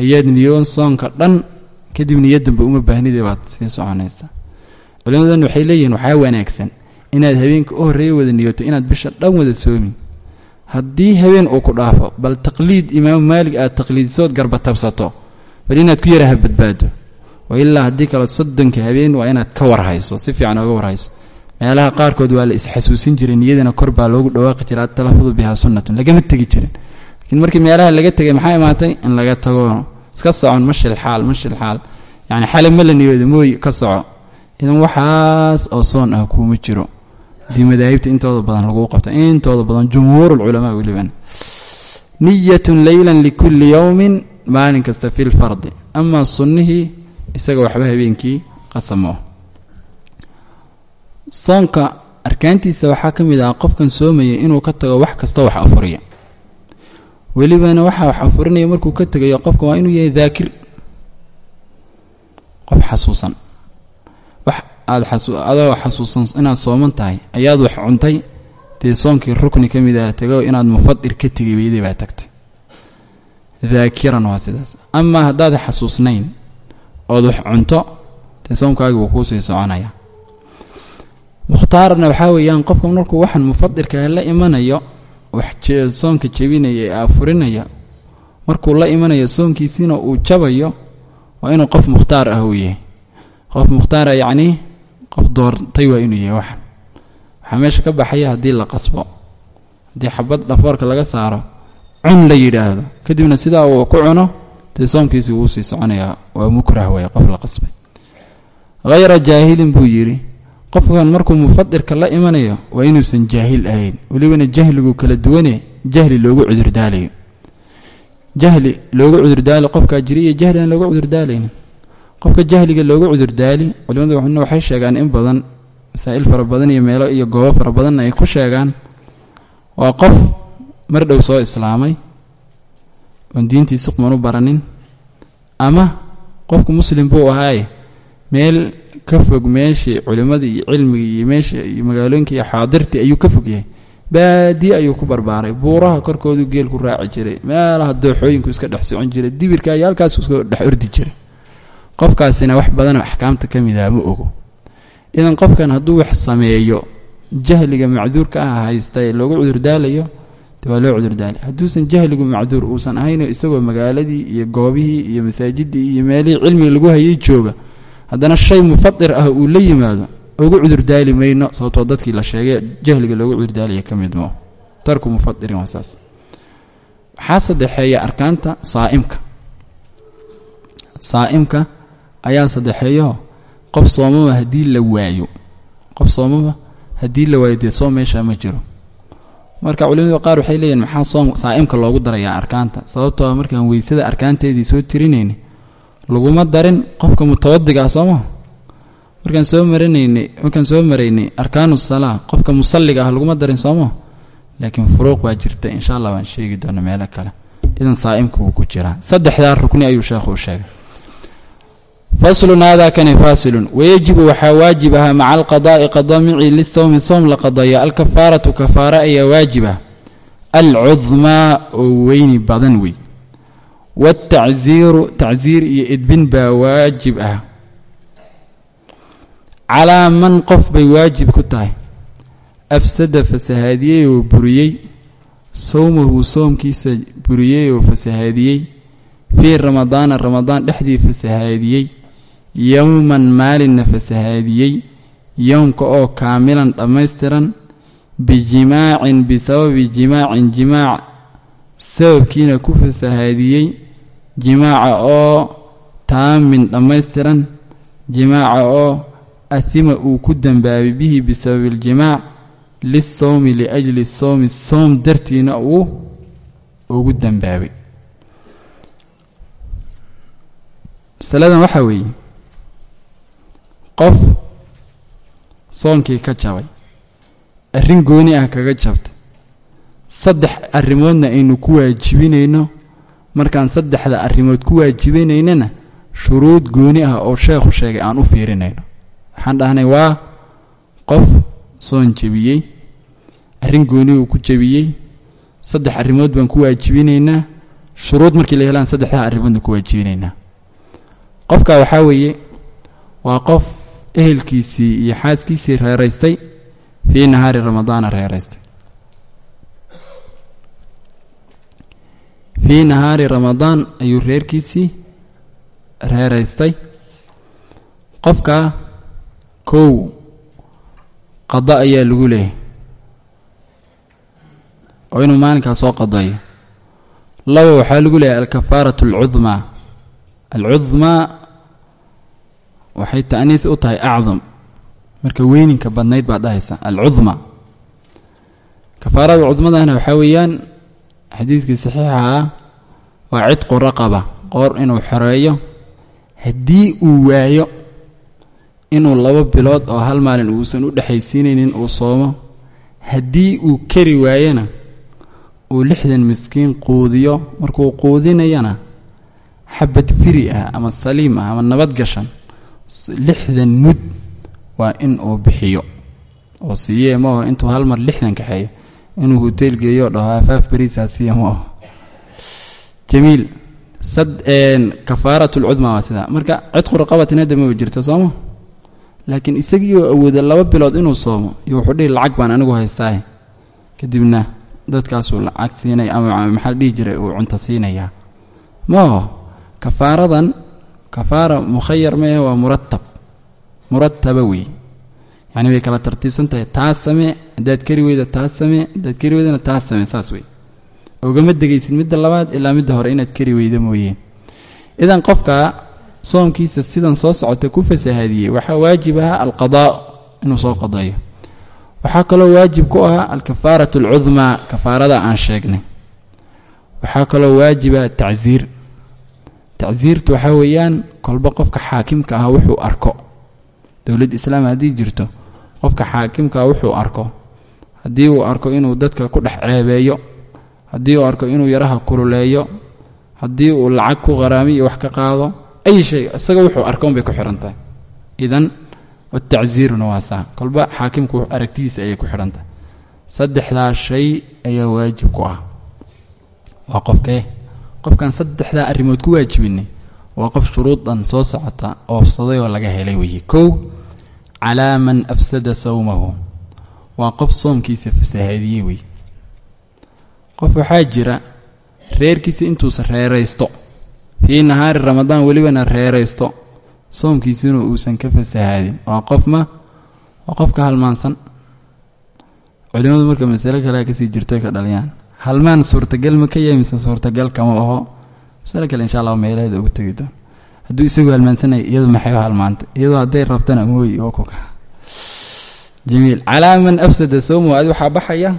ayaad niyoon soonka dhan kadib niyaddanba uma baahnide baad sii soconaysaa. Culimadan waxay leeyihiin waxaa wanaagsan inaad habeenka u horreeya wada niyoto inaad bisha dhan wada soomin. Haddii habeen uu ku dhaafo bal taqliid imaam maalig aad taqliidsood garba tabsato bal inaad ku yaraha badbaado. Wa ilaa haddii kale soddonka habeen waa inaad ka warhayso si fiican ooga warhayso. Meelaha qaarkood waa la isxasuusin jiray niyadana kor baa loogu dhawaaqi jira atalafudu bihaa sunnatun lagama tegi jirin. Laakiin markii meelaha laga tegay maxaa imaatay? In laga tago. Iska socon mashil xaal mashil xaal. Yacni xale ma la niyooda mooy ka soco. Idan waxaas oo soon ah kuuma jiro. Haddii madaahibta intooda badan laguu qabto intooda badan jumhuurulculamaa weliban niyatun leylan likulli yowmin maalin kasta fi lfardi amaa sunnihii isaga waxba habeenkii qasamo. Soonka arkaantiisa waxaa ka mid ah qofkan soomaya inuu ka tago wax kasta wax afuriya. Welibana waxaa wax afurinaya markuu ka tegayo qofka waa inuu yahay daakir qof xasuusan. Wax aada adoo xasuusan inaad sooman tahay ayaad wax cuntay dee soonkii rukni ka mid ah tego inaad mufadir ka tegay weyday baa tagtay daakiran waa sidaas. Amaa haddaad xasuusnayn ood wax cunto dee soomkaagi wuu kuusii soconaya. Mukhtaarna waxaa weeyaan qofka markuu waxan mufadirka la imanayo wax soonka jebinaya ee afurinaya markuu la imanayo soonkiisiina uu jabayo waa inuu qof mukhtaar ah uu yahay. Qof mukhtaara yacnii qof doortay waa inuu yahay waxan. Waxaa meesha ka baxaya haddii la qasbo haddii xabad dhafoorka laga saaro cun la yidhaahdo. Kadibna sidaa uu ku cuno dee soomkiisi wuu sii soconayaa. Waa mukrah way qof la qasbay hayra jaahilin buu yidhi qofkan markuu mufadirka la imanayo waa inuusan jaahil ahayn. Welibana jahligu kala duwane jahli loogu cudurdaalayo. Jahli loogu cudurdaali qofkaa jiri iyo jahli loogu cudurdaalaynin qofka jahliga loogu cudurdaali culimadu waxay sheegaan in badan masaa'il fara badan iyo meelo iyo goobo fara badanna ay ku sheegaan waa qof mar dhow soo islaamay oon diintii siqman u baranin ama qofku muslim buu ahaaye meel ka fog meeshii culimmadii iyo cilmigii iyo meesha iyo magaalooyinka iyo xaadirtii ayuu ka fog yahay. Baadiye ayuu ku barbaaray buuraha korkoodu geel ku raaci jiray meelaha dooxooyinku iska dhex socon jiray dibirka iyo halkaas iska dhex ordi jiray. Qofkaasina wax badanoo axkaamta ka mid ah ma ogo idan qofkan hadduu wax sameeyo jahliga macduurka ah haysta ee loogu cudurdaalayo waa loo cudurdaalay hadduusan jahligu macduur uusan ahayn isagoo magaaladii iyo goobihii iyo masaajidii iyo meelihii cilmiga lagu hayay jooga haddana shay mufadir ah uu la yimaado ugu cudurdaali mayno sababtoo dadkii la sheegay jahliga loogu cudurdaalaya ka mid moo tarku mufadirin waa saas. Waxaa saddexeeya arkaanta saa'imka. Saa'imka ayaa saddexeeyo qof soomama haddii la waayo. Qof soomama haddii la waayo dee soom meeshaa ma jiro marka culimada qaar waxay leeyihiin maxaa soom saa'imka loogu darayaa arkaanta? Sababtoo markaan weysada arkaanteedii soo tirinayna laguma darin qofka mutawadiga ah sooma markaan soo maranaynay markaan soo maraynay arkaanu salaa qofka musalliga ah laguma darin sooma laakiin furuuq waa jirta insha allah waan sheegi doona meelo kale. Idan saa'imka wuu ku jiraa. Saddexdaa rukni ayuu sheekhu u sheegay faslun kani faasilun wayajibu waxaa waajib ahaa maca alqadaa'i qadamici lisawmi soom la qadaya alkafaaratu kafaara ayaa waajiba alcudmaa oo weyni badan wey waaltacsiiru tacsiir iyo edbin baa waajib ah calaa man qof bay waajib ku tahay afsada fasahaadiyey oo buriyey sowmahu soomkiisa buriyey oo fasahaadiyey fii ramadaana ramadaan dhexdii fasahaadiyey yowman maalinna fasahaadiyey yowmka oo kaamilan dhammaystiran bijimaacin bisababi jimaacin jimaac sababkiina ku fasahaadiyey jimaaca oo taamin dhammaystiran jimaaca oo ahima uu ku dembaabay bihi bisababi iljimaac lisowmi liajli sowmi soom dartiina uu ugu dembaabay masaladan waxaa weeye qof soonkii ka jabay arrin gooni ah kaga jabtay saddex arrimoodna aynu ku waajibinayno. Markaan saddexda arrimood ku waajibinaynana shuruud gooni ah oo sheekhu sheegay aan u fiirinayno. Waxaan dhahnay waa qof soon jebiyey arrin gooni uu ku jebiyey saddex arrimood baan ku waajibinaynaa shuruud markii la helaan saddexdaa arrimoodna ku waajibinaynaa qofka waxaa weeye waa qof ehelkiisii iyo xaaskiisii reeraystay fii nahaari ramadaana reeraystay. Fii nahaari ramadaan ayuu reerkiisii reeraystay. Qofka kow qado ayaa lagu leeyahay. Oo inuu maalinkaa soo qadayo. Laba waxaa lagu leeyahay alkafaaratu alcudmaa alcudmaa waxay ta'niis u tahay acdam. Marka weyninka badnayd baad dhahaysa alcudma. Kafaarada cudmadana waxaa weeyaan xadiidkii saxiixa ah waa cidqu raqaba qoor inuu xoreeyo haddii uu waayo inuu laba bilood oo hal maalin uusan u dhexaysiinaynin uu soomo haddii uu kari waayona uu lixdan miskiin quudiyo markuu quudinayana xabad firi ah ama saliim ah ama nabad gashan lixdan mud waa in uu bixiyo. Oo siiyee ma aho intuu hal mar lixdan kaxeeyo. Inuu hoteel geeyo dhaho afaaf beriisaa siiya ma aho jamiil kafaarat lcudma waa sidaa marka cidqu raqabatin hadda ma jirta sooma laakiin isagii oo awooda laba bilood inuu soomo iyo wuxuu dhihi lacag baan anigu haystaahe kadibna dadkaasuu lacag siinaya ama maxaa dhihi jiray uu cunto siinayaa. Maaho kafaaradan kafaara mukhayar maehe waa muratab murataba wey yacni way kala tartiibsan tahay taas samee haddaad kari weyda taas samee haddaad kari weydana taas samee saas wey ogama degaysid midda labaad ilaa midda hore inaad kari weyda mooyeen idan qofka soomkiisa sidan soo socota ku fasahaadiyey waxaa waajib ahaa alqadaa inuu soo qadayo waxaa kaloo waajib ku ahaa alkafaaratu alcudmaa kafaarada aan sheegnay. Waxaa kaloo waajiba tacsiir tacsiirtu waxaa weeyaan kolba qofka xaakimka ah wuxuu arko. Dowlad islaam haddii jirto qofka xaakimka ah wuxuu arko. Haddii uu arko inuu dadka ku dhex ceebeeyo haddii uu arko inuu yaraha kululeeyo haddii uu lacag ku qaraami wax ka qaado ay shay isaga wuxuu arko unbay ku xidhan tahay. Idan watacsiiruna waa saa. Kolba xaakimku aragtidiisa ayay ku xidhan tahay. Saddexdaa shay ayaa waajib ku ah. Waa qofkee qofkan saddexdaa arrimood ku waajibinay waa qof shuruudan soo socota oofsaday oo laga helay weeye kow calaa man afsada sawmahu. Waa qof soomkiisa fasahaadiyey wey qof waxaa jira reerkiisa intuusa reeraysto fii nahaari ramadaan welibana reeraysto soomkiisuna uusan ka fasahaadin. Waa qof ma waa qofka halmaansan. Culimadu marka masale kalea ka sii jirto ka dhaliyaan halmaan suurtagal ma ka yahay mise suurtagal kama aho masale kale insha allah meelaheeda ugu tegi doon hadduu isagu halmaansanaya iyadu maxay u halmaantay iyadoo hadday rabtana mooyi oo kuka jamiil calaa man afsada sawmo adi waxaa baxaya?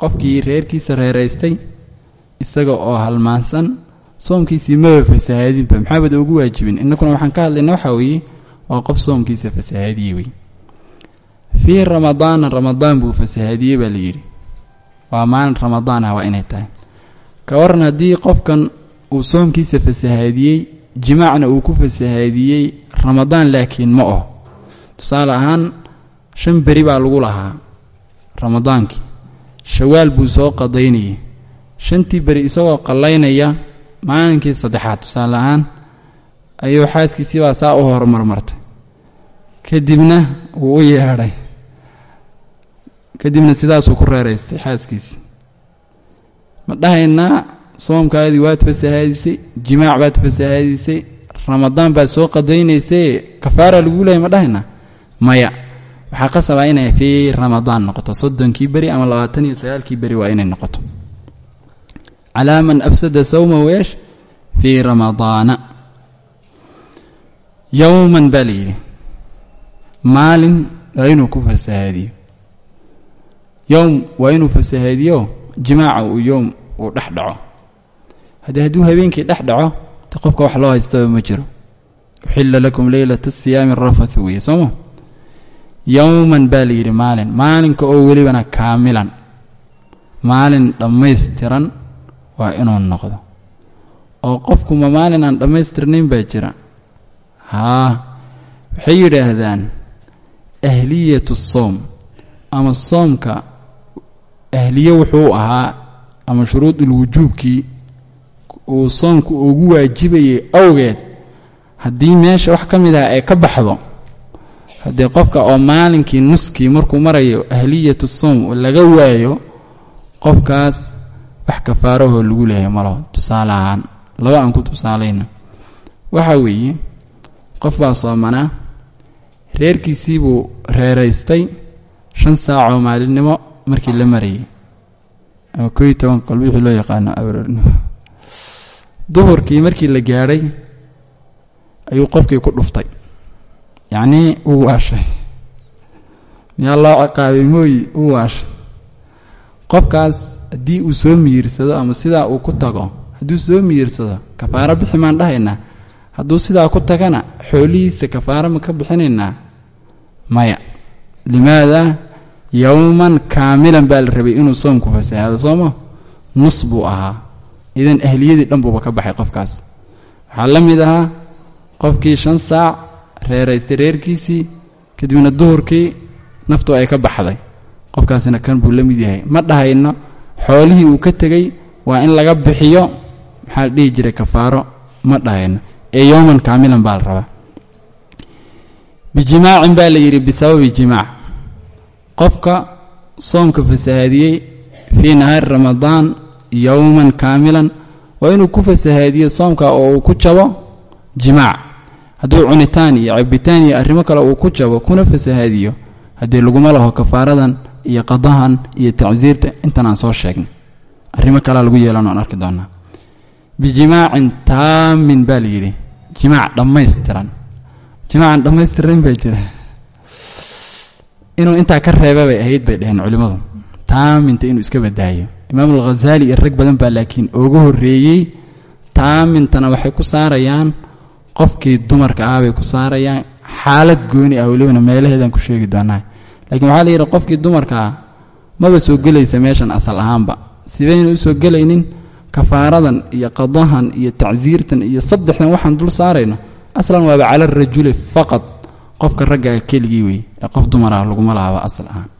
Qofkii reerkiisa reeraystay isaga oo halmaansan soomkiisii maba fasahaadinba maxaabada ugu waajibin. Innakuna waxaan ka hadlayna waxaa weeye waa qof soomkiisa fasahaadiyey wey. Fii ramadaana ramadaan buu fasahaadiyey baa layidhi waa maalin ramadaan ah waa inay tahay. Ka waran haddii qofkan uu soomkiisa fasahaadiyey jimaacna uu ku fasahaadiyey ramadaan laakiin ma oh tusaale ahaan shan beri baa lagu lahaa ramadaankii. Shawaal buu soo qadaynayay. Shantii beri isagoo qallaynaya maalinkii saddexaad. Tusaale ahaan ayuu xaaskiisii baa saa u horumarmartay kadibna wuu u yeedhay kadibna sidaasuu ku reeraystay xaaskiisii ma dhahaynaa soomkaadii waad fasahaadisay jimaac baad fasahaadisay ramadaan baad soo qadaynaysay kafaara lagu leeyay ma dhahaynaa? Maya waxaa qasabaa inay fii ramadaan noqoto. Soddonkii beri ama labaatan iyo sagaalkii beri waa inay noqoto. Calaa man afsada sawma weesh fii ramadaana. Yowman baa la yidhi. Maalin waa inuu ku fasahaadiyo yowm waa inuu fasahaadiyo jimaaca uu yowm uu dhex dhaco. Haddii hadduu habeenkii dhex dhaco te qofka wax loo haystaba ma jiro. Uxilla lakum leylata siyaami rafathu weye sooma yowman baa la yidhi maalin. Maalinka oo welibana kaamilan. Maalin dhammaystiran waa inuu noqdo. Oo qofku ma maalin aan dhammaystirnayn baa jira. Haa waxay yidhaahdaan ahliyatu soom. Ama soomka ahliye wuxuu ahaa ama shuruudul wujuubkii uu soomku ugu waajibayay awgeed. Haddii meesha wax ka mid ah ay ka baxdo haddii qofka oo maalinkii nuskii markuu marayo ahliyatu soom laga waayo qofkaas wax kafaarahoo lagu leeyahay malo tusaale ahaan laba aan ku tusaalayna waxa weeye qof baa soomanaa reerkiisiibuu reeraystay shan saacoo maalinimo markii la marayay ama koo toban qolbi wixii loo yaqaano duhurkii markii la gaadhay ayuu qofkii ku dhuftay. Yacnii uu waashay. Miyaa loo ciqaabay mooyi uu waashay. Qofkaas haddii uu soo miyirsado ama sidaa uu ku tago hadduu soo miyirsado kafaaro bixi maan dhahaynaa hadduu sidaa ku tagana xoolihiisa kafaaro ma ka bixinaynaa? Maya. Limaada yowman kaamilan baa la rabay inuu soomku fasahaado sooma nus buu ahaa. Idan ahliyadii dhan buuba ka baxay qofkaas. Waxaa la mid ahaa qofkii shan saac reeraystay reerkiisii kadibna duhurkii naftu ay ka baxday. Qofkaasina kan buu la mid yahay. Ma dhahayno xoolihii uu ka tegey waa in laga bixiyo maxaa la dhihi jiray kafaaro? Ma dhahayno. Ee yowman kaamilan baa la rabaa. Bijimaacin baa la yidhi bisababi jimaac qofka soomka fasahaadiyey fii nahaari ramadaan yowman kaamilan waa inuu ku fasahaadiyo soomka oo uu ku jabo jimaac hadduu cunitaan iyo cabitaan iyo arrimo kale uu ku jabo kuna fasahaadiyo haddii laguma laho kafaaradan iyo qadahan iyo tacsiirta intan aan soo sheegnay. Arrimo kalea lagu yeelan oan arki doonaa. Bijimaacin taamin baa la yidhi. Jimaac dhammaystiran. Jimaacan dhammaystiran baa jira inuu intaa ka reeba bay ahayd bay dheheen culimmadu. Taaminta inuu iska badaayo. Imaam alghazaali iyo rag badan baa laakiin ooga horreeyey. Taamintana waxay ku saarayaan qofkii dumarka ah bay ku saarayaan. Xaalad gooni ah welibana meelaheedaan ku sheegi doonaa lakiin waxaa la yidhi qofkii dumarka ah maba soo gelaysa meeshan asal ahaanba? Sibayna u soo gelaynin? Kafaaradan iyo qadahan iyo tacsiirtan iyo saddexdan waxaan dul saarayno. Aslan waaba cala rajuli faqad qofka raggaa keligii wey ee qof dumar ah laguma laaba asal ahaan.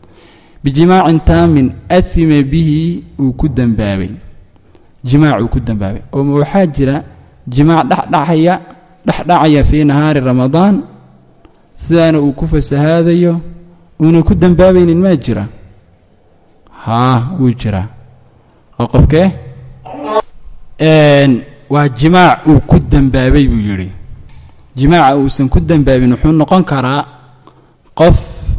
Bijimaacin taamin ahima bihi uu ku dambaabay. Jimaac uu ku dambaabay. Oo waxaa jira jimaac dhexdhacaya dhexdhacaya fii nahaari ramadaan sidaana uu ku fasahaadayo uuna ku dambaabaynin maa jira. Haa wuu jiraa oo qofkee? Waa jimaac uu ku dambaabay buu yidhi jimaaca uusan ku dambaabin wuxuu noqon karaa qof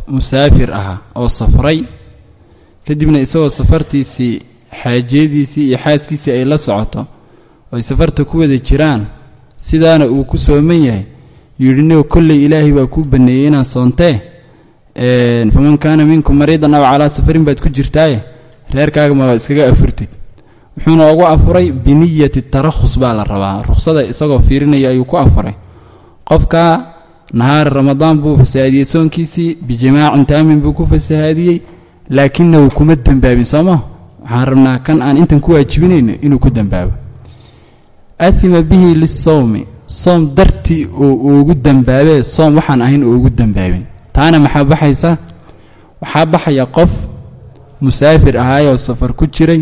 musaafir ah oo safray kadibna isagoo safartiisii xaajiyadiisii iyo xaaskiisii ay la socoto oo ay safarta ku wada jiraan sidaana uu ku sooman yahay. Yidhinio kolley ilaahay baa kuu banneeyey inaad soontee faman kaana minkum mariidan aw calaa safarin baad ku jirtaaye? Reerkaaga maba iskaga afurtid. Wuxuuna ugu afuray biniyati tarakhus baa la rabaa. Rukhsada isagoo fiirinaya ayuu ku afuray qofka nahaari ramadaan buu fasahaadiyey soonkiisii bijimaacin taamin buu ku fasahaadiyey laakinahu kuma dembaabin sooma waxaan rabnaa kan aan intan ku waajibinayno inuu ku dembaabo ahima bihi lisawmi soom dartii oo ugu dembaabee soom waxaan ahayn oo ugu dembaabin taana maxaa baxaysa? Waxaa baxaya qof musaafir ahaayoo safar ku jiray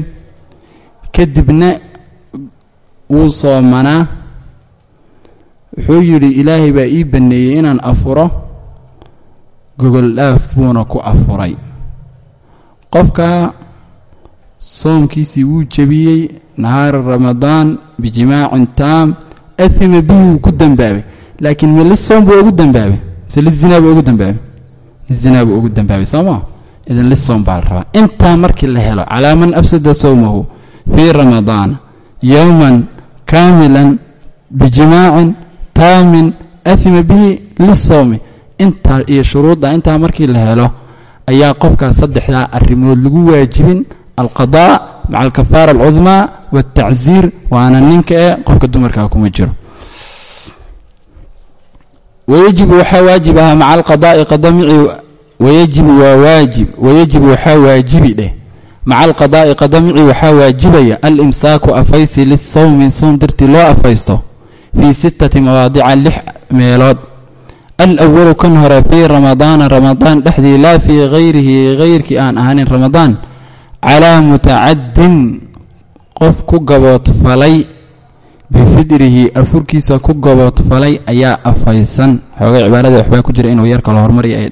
kadibna wuu soomanaa wuxuu yidhi ilaahay baa ii banneeyey inaan afuro gogol dhaaf buuna ku afuray. Qofka soomkiisii wuu jebiyey nahaari ramadaan bijimaacin taam ahima bihi wuu ku dembaabay laakiin ma lisoom buu ugu dembaabay mise lizinaa buu ugu dembaabay lizinaa buu ugu dembaabay sooma idan lisoom baa la rabaa. Intaa markii la helo calaa man afsada sowmahu fii ramadaana yowman kaamilan bijimaacin taamin ahima bihi lisawmi. Intaa iyo shuruudda intaa markii la helo ayaa qofkaas saddexdaa arrimood lagu waajibin. Alqadaa maca alkafaara alcudmaa waaltacsiir waana ninka ee qofka dumarkaa kuma jiro. Wayajibu waxaa waajib ahaa maca alqadaai qadamici wayajibu waa waajib wayajibu waxaa waajibi dheh. Maca alqadaa'i qadamici waxaa waajibaya alimsaaku afaysi lisawmi soom dartii loo afaysto fii sittati mawaadica lix meelood alwalu kan hore fii ramadaana ramadaan dhexdii laa fii hayrihi hayrkii aan ahaanin ramadaan calaa mutacadin qof ku gaboodfalay bifidrihi afurkiisa ku gaboodfalay ayaa afaysan xoogay cibaarada waxbaa ku jira inuu yar kala hormariy ay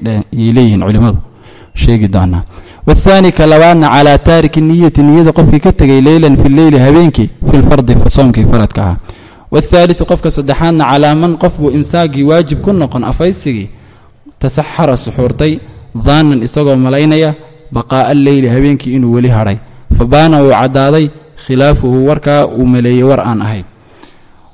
leeyihiin culimmadu sheegi doonaa wathaani ka labaadna calaa taariki niyati niyada qofkii ka tegay leylan fi leyli habeenkii fi lfardi soomkii faradka ahaa waathaalidu qofka saddexaadna calaa man qof buu imsaagii waajib ku noqon afaysigii tasaxara suxuurtay daanan isagoo malaynaya baqaa'a leyli habeenkii inuu weli hadhay fa baana uu caddaaday khilaafuhu warkaa uu maleeyey war aan ahayn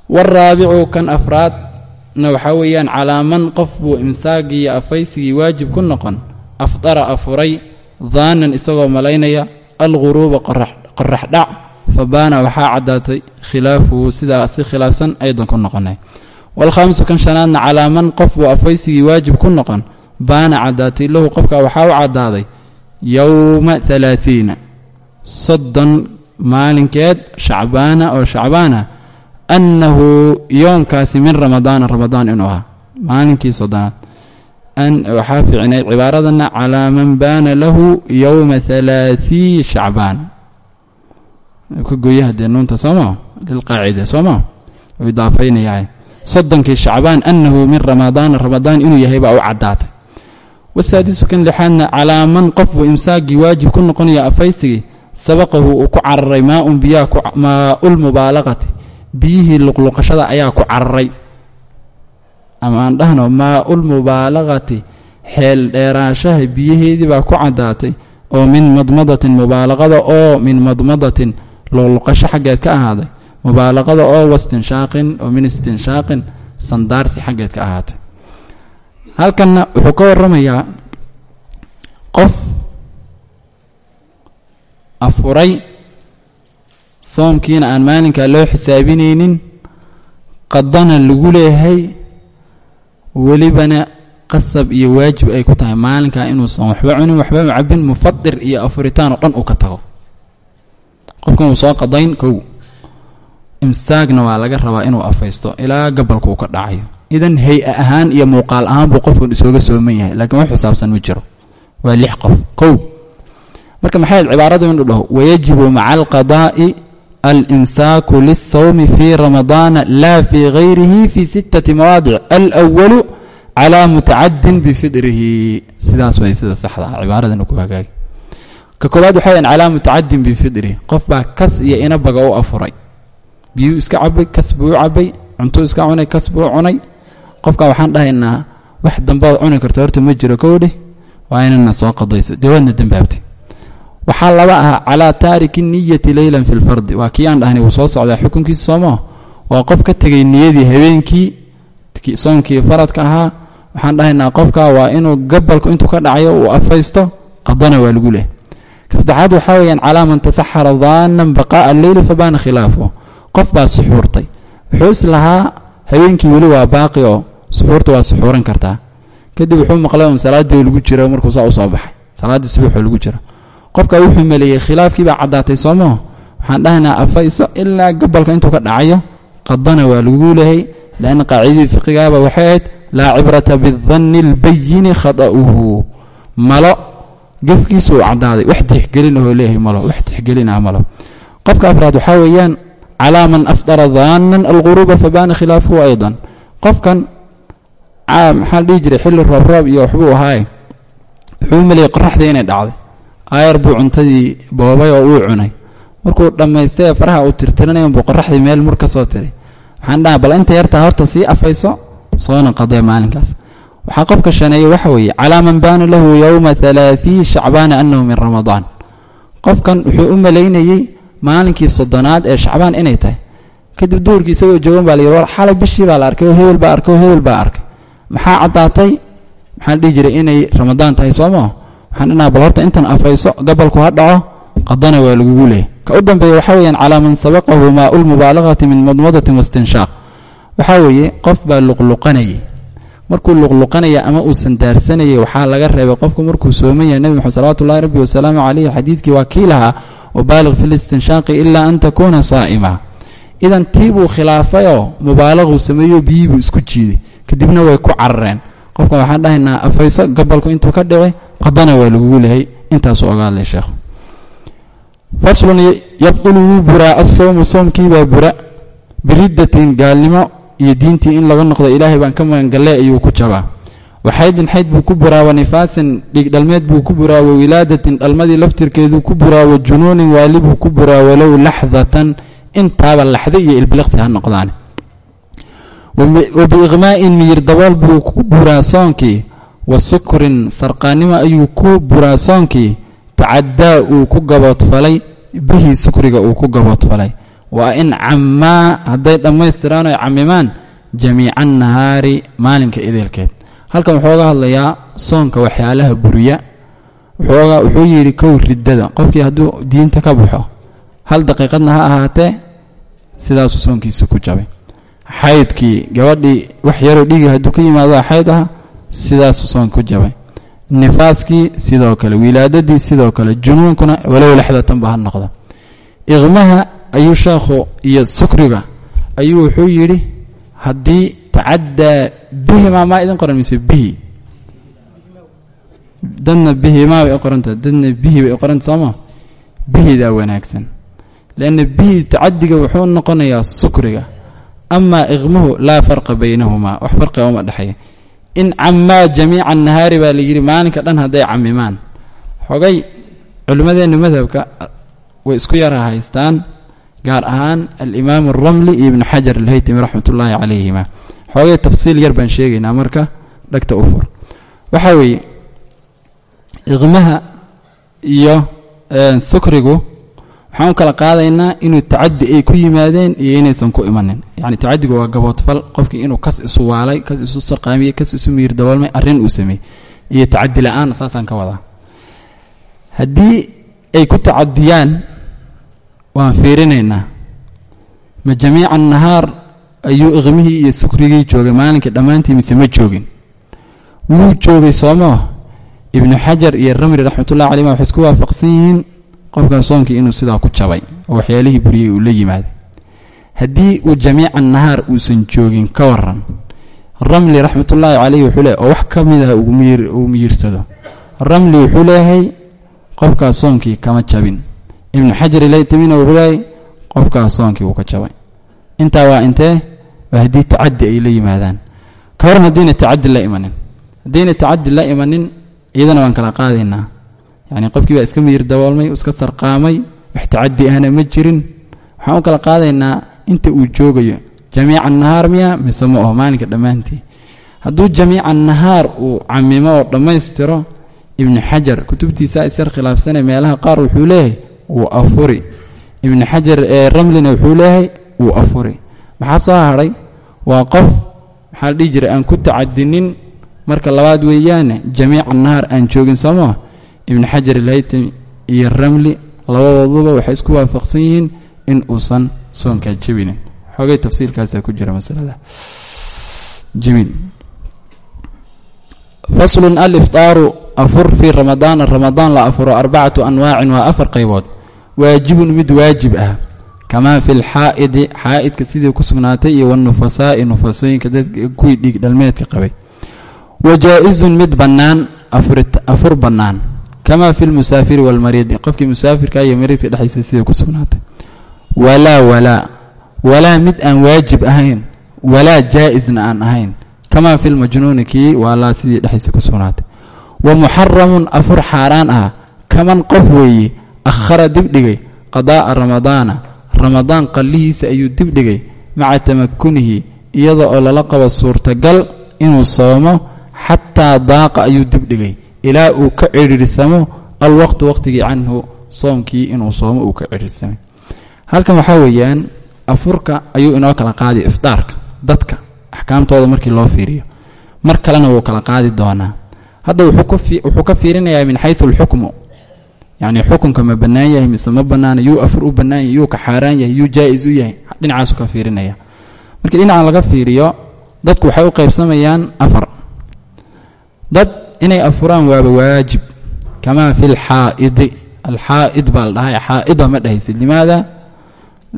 waraabicu kan afraadna waxaa weeyaan calaa man qof buu imsaagii iyo afaysigii waajib ku noqon afdara afuray daanan isagoo malaynaya alguruuba qorax dhac fa baana waxaa caddaatay khilaafuhu sidaa si khilaafsan aydan ku noqonay. Waalkhaamisu kan shanaadna calaa man qof buu afaysigii waajib ku noqon. Baana caddaatay lahu qofka waxaa u caddaaday yowma alaaiina soddon maalinkeed shacbaana oo shacbaana annahu yoonkaasi min ramadaana ramadaan inuu ahaa. Maalinkii soddonaad. Waxaa fiicnay cibaaradana calaa man baana lahu yowma alaaii shacbaan ka gooyaha dee nuunta sooma lilqaacida sooma u idaafaynayaa soddonkii shacbaan annahu min ramadaana ramadaan inuu yahay baa u caddaatay. Wasaadisu kan lixaadna calaa man qof buu imsaagii waajib ku noqonaya afaysigii. Sabaqahu uu ku cararay maaun biyaa maaulmubaalaqati biyihii luqluqashada ayaa ku cararay. Ama aan dhahno maaulmubaalaqati xeel dheeraashaha biyaheedii baa ku caddaatay. Oo min madmadatin mubaalaqada oo min madmadatin luqluqasho xaggeed ka ahaaday mubaalaqada oo wastinshaaqin oo min istinshaaqin sandaarsi xaggeed ka ahaatay. Halkanna wuxuu ka warramayaa qof afuray soomkiina aan maalinkaa loo xisaabinaynin qadana lagu leeyahay welibana qasab iyo waajib ay ku tahay maalinkaa inuusan waxba cunin waxba cabin mufadir iyo afuritaan oo dhan uu ka tago qofkan uu soo qadayn kow imsaagna waa laga rabaa inuu afaysto ilaa gabalka uu ka dhacayo. Idan hay'a ahaan iyo muuqaal ahaan buu qofkan isooga sooman yahay laakiin wax xisaabsan ma jiro. Waa lix qof. Kow marka maxay cibaaradu inuu dhaho wayajibu maca alqadaa'i alimsaaku lilsawmi fii ramadaana laa fii hayrihi fii sittati mawaadic alwalu calaa mutacadin bifidrihi sidaas way sida saxda ah cibaaradan ku hagaagi ka koobaad waxay an calaa mutacadin bifidrihi qof baa kas iyo inabaga u afuray. Biyuu iska cabay kas buu cabay cuntuu iska cunay kas buu cunay. Qofka waxaan dhahaynaa wax dambaad cuni karto horta ma jiro kowdheh waa inana soo qadayso. Dee waadna waxaa laba ahaa calaa taariki niyati leylan fi lfardi waa kii aan dhahnay wuu soo socdaa xukunkiisa soomaa waa qof ka tegay niyadii habeenkii soonkii faradka ahaa. Waxaan dhahaynaa qofka waa inuu gabalku intuu ka dhacayo uu afaysto qadana waa lagu leh saddexaad waxaa weyaan calaa man tasaxara daanan baqaa'a alleyli fabaana khilaafuhu qof baa suxuurtay. Wuxuu is habeenkii weli waa baaqi oo suxuurta waa suxuuran kartaa. Kadib wuxuu maqlay un salaaddii lagu jiro markuu saa u soo baxay. Salaaddii subuxoo lagu jiro. Qofka wuxuu maleeyey khilaafkii baa caddaatay soomoo waxaan dhahaynaa afayso ilaa gabalka intuu ka dhacayo. Qadana waa lagu lehay lanna qaacidadii fiqigaaba waxay ahayd laa cibrata bidanni albayini khata'uhu. Malo gafkiisa uu caddaaday wax tixgelin ahoo leeyahay malo wax tixgelinah malo qofka afraad waxaa weeyaan calaa man afdara daanan alguruuba fabaana khilaafuhu aydan. Qofkan maxaa la dhihi jiray? Xilli roobroob iyo waxbuu ahaaye. Wuxuu u maleeyey qoraxdii inay dhacday. Aayar buu cuntadii boobay oo uu cunay. Markuu dhammaystay faraha uu tirtiranay buu qoraxdii meel mur ka soo tiray. Waxaan dhaha bal inta yartaa horta sii afayso soona qadee maalinkaas waxaa qofka shaneeye waxa weeye calaa man baana lahu yowma alaaii shacbaana annahu min ramadaan. Qofkan wuxuu u malaynayey maalinkii soddonaad ee shacbaan inay tahay. Kadib duurkii isagoo joogan baa la yidhi war xalay bishii baa la arkay oo hebel baa arkay oo hebel baa arkay. Maxaa caddaatay? Maxaan dhihi jiray inay ramadaan tahay soo maa waxaan dhinaha bal horta intan afayso gabalku ha dhaco qadana waa lagugu leeyay. Ka u dambeeya waxaa weyaan calaa man sabaqahu maau lmubaalagati min madmadatin wastinshaaq waxaa weeye qof baa luqluqanayay markuu luqluqanaya ama uu sandaarsanayay waxaa laga reebay qofku markuu sooman nebi moxamed salawatullahi rabbi wasalaamu caleyhi xadiidkii waa kii lahaa wabaaliq fi listinshaaqi ilaa an takuuna saa'ima. Idan tii buu khilaafayoo mubaalaquu sameeyo biyii isku jiiday. Kadibna way ku carareen. Qofka waxaan dhahaynaa afayso gabalku intuu ka dhici qadana waa lagugu lehay intaasuu ogaadlay sheekhu faslun yabdulu wuu buraa asawmu soomkiibaa bura. Biriddatin gaalnimo iyo diintii in laga noqdo ilaahay baan ka magangalle ayuu ku jabaa. Waxaydin xayd buu ku buraa wa nifaasin dhigdhalmeed buu ku buraa wa wilaadatin dhalmadii laftirkeeduu ku buraa wa junuunin waali buu ku buraa walow laxdatan intaaba laxda iyo ilbiliqsi ha noqdaan wa biiqmaa'in miyir dabool buu ku buraa soonkii wa sukrin sarqaannimo ayuu ku buraa soonkii tacaddaa uu ku gaboodfalay bihii sukriga uu ku gaboodfalay waa in cammaa hadday dhammaystiraan oy camimaan jamiica nahaari maalinka ideelkeed halkan wuxuu ga hadlayaa soonka waxyaalaha buriya. Wuxuu yidhi kow riddada qofkii hadduu diinta ka baxo hal daqiiqadna ha ahaatee sidaasuu soonkiisa ku jabay. Xaydkii gabadhii wax yaroo dhiiga hadduu ka yimaado xayd ah sidaasuu soon ku jabay. Nifaaskii sidoo kale wilaadadii sidoo kale junuunkuna walow lexdatanba ha noqdo. Iqmaha ayuu sheekhu iyo sukriga ayuu wuxuu yidhi haddii tacaddaa bihimaa maa idin qoran mise bihi? Dadna bihimaa bay qoranta dadna bihi bay qoranta sooma bihidaa wanaagsan. Leanna bihi tacadiga wuxuu noqonayaa sukriga amaa iqmuhu laa farqa baynahumaa. Wax farqiga uma dhexeeya. In camaa jamiica nahaari baa la yidhi maalinka dhan hadday camimaan xogay culimmadeenna madhabka way isku yara haystaan gaar ahaan alimaam aramli iyo ibnu xajar alhaytami raxmat ullaahi calayhima. Xoogay tafsiil yar baan sheegaynaa marka dhagta u fur. Waxaa weeye iqmaha iyo sukrigu waxaan u kala qaadaynaa inuu tacadi ay ku yimaadeen iyo inaysan ku imanin. Yacni tacadigu waa gaboodfal qofkii inuu kas isu waalay kas isu sarqaamiyey kas isu miir daboolmay arrin uu sameeyey iyo tacadi la'aan saasaan ka wadaa. Haddii ay ku tacadiyaan waan fiirinaynaa. Ma jamiica nahaar ayuu iqmihii iyo sukrigii joogay? Maalinkii dhammaantii mise ma joogin? Wuu joogay soomoo ibnu xajar iyo ramri raxmatullahi caleyhim waxay isku waafaqsan yihiin qofkaas soonkii inuu sidaa ku jabay oo waxyaalihii buriyey uu la yimaaday. Haddii uu jamiica nahaar uusan joogin ka waran ramli raxmatullaahi caleyhi wuxuu leeyahy oo wax ka mid ah uu miyirsado ramli wuxuu leeyahay qofkaas soonkii kama jabin ibnu xajar ilaytamina wuxuu leeyahay qofkaas soonkii wuu ka jabay. Intaa waa intee waa haddii ay la yimaadaan. Ka tacadi la imanin. Haddayna tacadi la imanin iyadana waan kala qaadaynaa. Yacni qofkii iska miyir daboolmay iska sarqaamay wax tacadi ahna ma jirin. Waxaan kala qaadaynaa inta uu joogayo. Jamiica nahaar miya? Mise ma oho maalinka dhammaantii. Hadduu uu camimo oo dhammaystiro ibnu xajar kutubtiisa isyar khilaafsanay meelaha qaar wuxuu leeyahay wuu afuri. Ibnu xajar ee ramlina wuxuu leeyahay wuu afuri. Maxaa soo hadhay waa qof maxaa la dhihi jiray aan ku tacadinin marka labaad weeyaane jamiica nahaar aan joogin soomaa ibnu xajar alhaytami iyo ramli labadooduba waxay isku waafaqsan yihiin in uusan soonkaa jebinin xoogay tafsiilkaasaa ku jira masalada. Jamiil. Faslun aliftaaru afur fii ramadaana ramadaan la afuro arbacatu anwaacin waa afar qaybood waajibun mid waajib ah. Kamaa fi lxaa'idi xaa'idka sidii ku sugnaatay iyo wanufasaa'i nufasooyinka dadka kuwii dhiig dhalmeedka qabay. Wa jaa-izun mid bannaan afur bannaan. Kamaa fi lmusaafiri walmariidi qofkii musaafirka iyo mariidka dhexdiisa sidii ku sugnaatay? Walaa walaa walaa mid aan waajib ahayn. Walaa jaa-isna aan ahayn. Kamaa fi lmajnuuni kii waalaa sidii dhexdiisa ku sugnaatay. Wa muxaramun afur xaaraan ah. Kaman qof weeye akhara dibdhigay qadaa'a ramadaana. Ramadaan qallihiisa ayuu dibdhigay maca tamakunihi iyada oo lala qabo suurtagal inuu soomo xataa daaqa ayuu dibdhigay ilaa uu ka cidhiirsamo alwaqtu waqtigii canhu soomkii inuu soomo uu ka cidhiirsamay halkan waxaa weeyaan afurka ayuu inoo kala qaadi iftaarka dadka axkaamtooda markii loo fiiriyo. Mar kalena wuu kala qaadi doonaa. Hadda wuxuu ka fiirinayaa min xayu alxukmu yacni xukunka ma bannaan yahay mise ma bannaana yuu afur u bannaan yahay yuu ka xaaraan yahay yuu jaa-is u yahay dhinacaasuu ka fiirinaya. Markii dhinacan laga fiiriyo dadku waxay u qaybsamayaan afar. Dad inay afuraan waaba waajib kamaa fi lxaa'idi alxaa'id baa la dhahay xaa'ida ma dhahaysid limaada?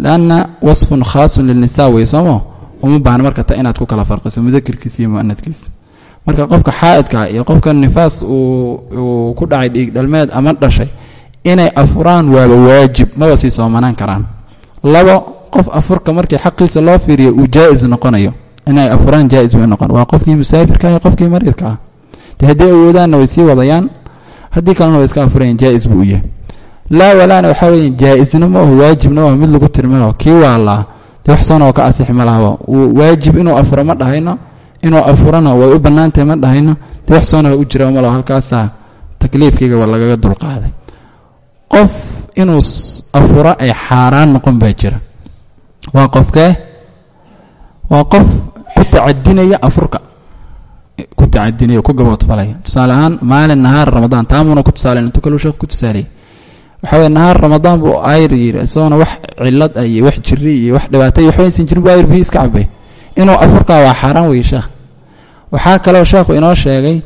Lianna wasfun khaasun lilnisaa wey soomo? Uma baahna marka ta inaad ku kala farqiso mudakirkiisa iyo mu'anadkiisa marka qofka xaa'idka iyo qofka nifaas uu ku dhacay dhiig dhalmeed ama dhashay inay afuraan waaba waajib maba sii soomanaan karaan. Labo qof afurka markii xaqiisa loo fiiriyo uu jaa-is noqonayo. Inay afuraan jaa-is way noqon. Waa qofkii musaafirka iyo qofkii mariidka ah. De haddii awoodaanna way sii wadayaan haddii kalena way iska afurayaan jaa-is buu yahay. Laa walaana waxaa weya jaa-isna ma waajibna ma aho mid lagu tirmalaho kii waalaa dee wax ka asixi ma waajib inuu afuro ma dhahayno inuu afurana way u bannaantahay ma dhahayno. Dee wax u jira ma halkaasaa takliifkayga waa lagaga dulqaaday qof inuu afuro ay xaaraan noqon baa jira. Waa qofkee waa qof ku tacadinaya afurka. Ku tacadinaya ku gaboodfalaya tusaale ahaan maalin nahaar ramadaan taamuuna ku tusaalen intuu kaluu sheekh ku tusaaleyay waxaa weye nahaar ramadaan buu ayr yidhi isagoona wax cilad ah iyo wax jiri iyo wax dhibaatay waxba aysan jirin buu ayr biyo iska cabay inuu afurkaa waa xaaraan weeye sheekh. Waxaa kaloo sheekhu inoo sheegay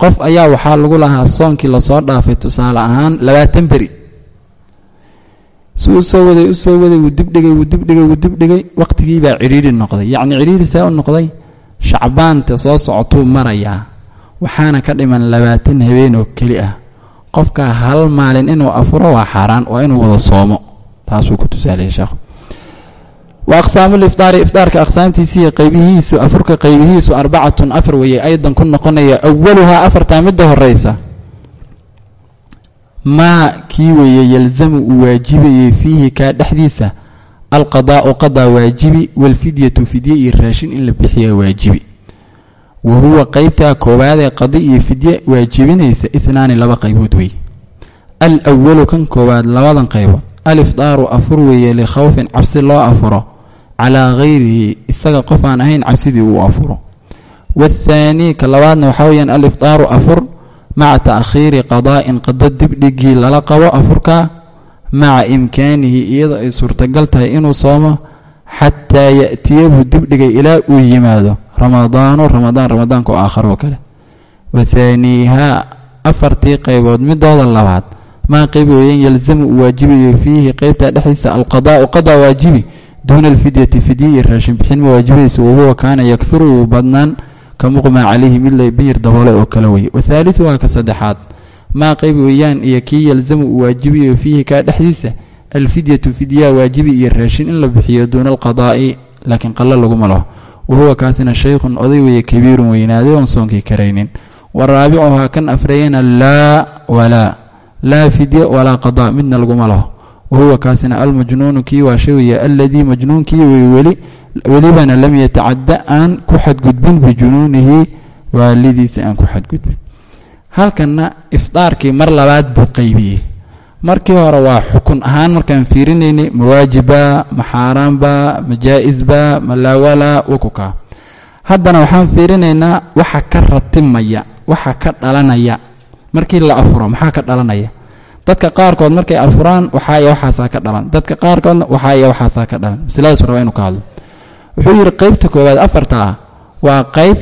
qof ayaa waxaa lagu lahaa soonkii la soo dhaafay tusaale ahaan labaatan beri. Si u soo waday u soo waday wuu dibdhigay wuu dibdhigay wuu dibdhigay waqtigiibaa cidhiidhi noqday. Yacni cidhiidhi see u noqday shacbaanta soo socotuu marayaa waxaana ka dhiman labaatan habeen oo keli ah. Qofka hal maalin inuu afuro waa xaaraan waa inuu wada soomo. Taasuu ku tusaalaya sheekhu wa aqsaamulifdaari ifdaarka aqsaamtiisiiyo qaybihiisu afurka qaybihiisu arbacatun afar weeye aydan ku noqonaya awaluhaa afartaa midda horeysa maa kii weeye yalzamu uu waajibayay fiihi kaa dhexdiisa alqadaa'u qadaa waajibi walfidyatu fidye iyo raashin in la bixiyaa waajibi wa huwa qeybtaa koowaadee qadi iyo fidye waajibinaysa ihnaani laba qaybood weeye al walu kan koowaad labadan qaybood alifdaaru afur weeye likhawfin cabsi loo afuro calaa hayrihi isaga qof aan ahayn cabsidii uu afuro. Waathaanii ka labaadna waxaa weyaan alifdaaru afur maca ta'khiiri qadaa'in qado dibdhigii lala qabo afurka maca imkaanihi iyadoo ay suurtagal tahay inuu soomo xataa ya'tiyahu dibdhigay ilaa uu yimaado. Ramadaanu ramadaan ramadaanka oo aakharo kale. Wa thaaniihaa afartii qaybood midooda labaad. Maa qayb weeyaan yalzamu uu waajibayo fiihi qeybta dhexdiisa alqadaa'u qadaa waajibi duuna alfidyati fidye iyo raashin bixin ma waajibaysa wahuwa kaana yakuru wuu badnaan ka muqmaa calayhi mid la biyir daboole oo kale weye wathaaliu waa ka saddexaad maa qayb weeyaan iyo kii yalzamu uu waajibayo fiihi kaa dhexdiisa alfidyatu fidyaa waajibi iyo raashin in la bixiyo duuna alqadaa'i laakiin qallo laguma laho wahuwa kaasina shaykhun oday weeye kabiirun weynaaday oon soonkii karaynin wa raabicuhaa kan afreeyana laa walaa laa fidya walaa qadaa midna laguma laho wahuwa kaasina almajnuunu kii waa shay weeye alladii majnuunkii welibana lam yatacadda aan ku xadgudbin bijunuunihi waalidiisa aan ku xadgudbin halkanna ifdaarkii mar labaad buu qaybiyey markii hore waa xukun ahaan markaan fiirinaynay mawaajiba ma xaaraanba ma jaa-isba ma laawala wakukaa haddana waxaan fiirinaynaa waxa ka ratimaya waxa ka dhalanaya markii la afuro maxaa ka dhalanaya dadka qaarkood markay afuraan waxaa iyo waxaasaa ka dhalan. Dadka qaarkoodna waxaa iyo waxaasaa ka dhalan. Masaladaas raba inu ka hadlo. Wuxuu yidhi qeybta koowaad afarta ah waa qeyb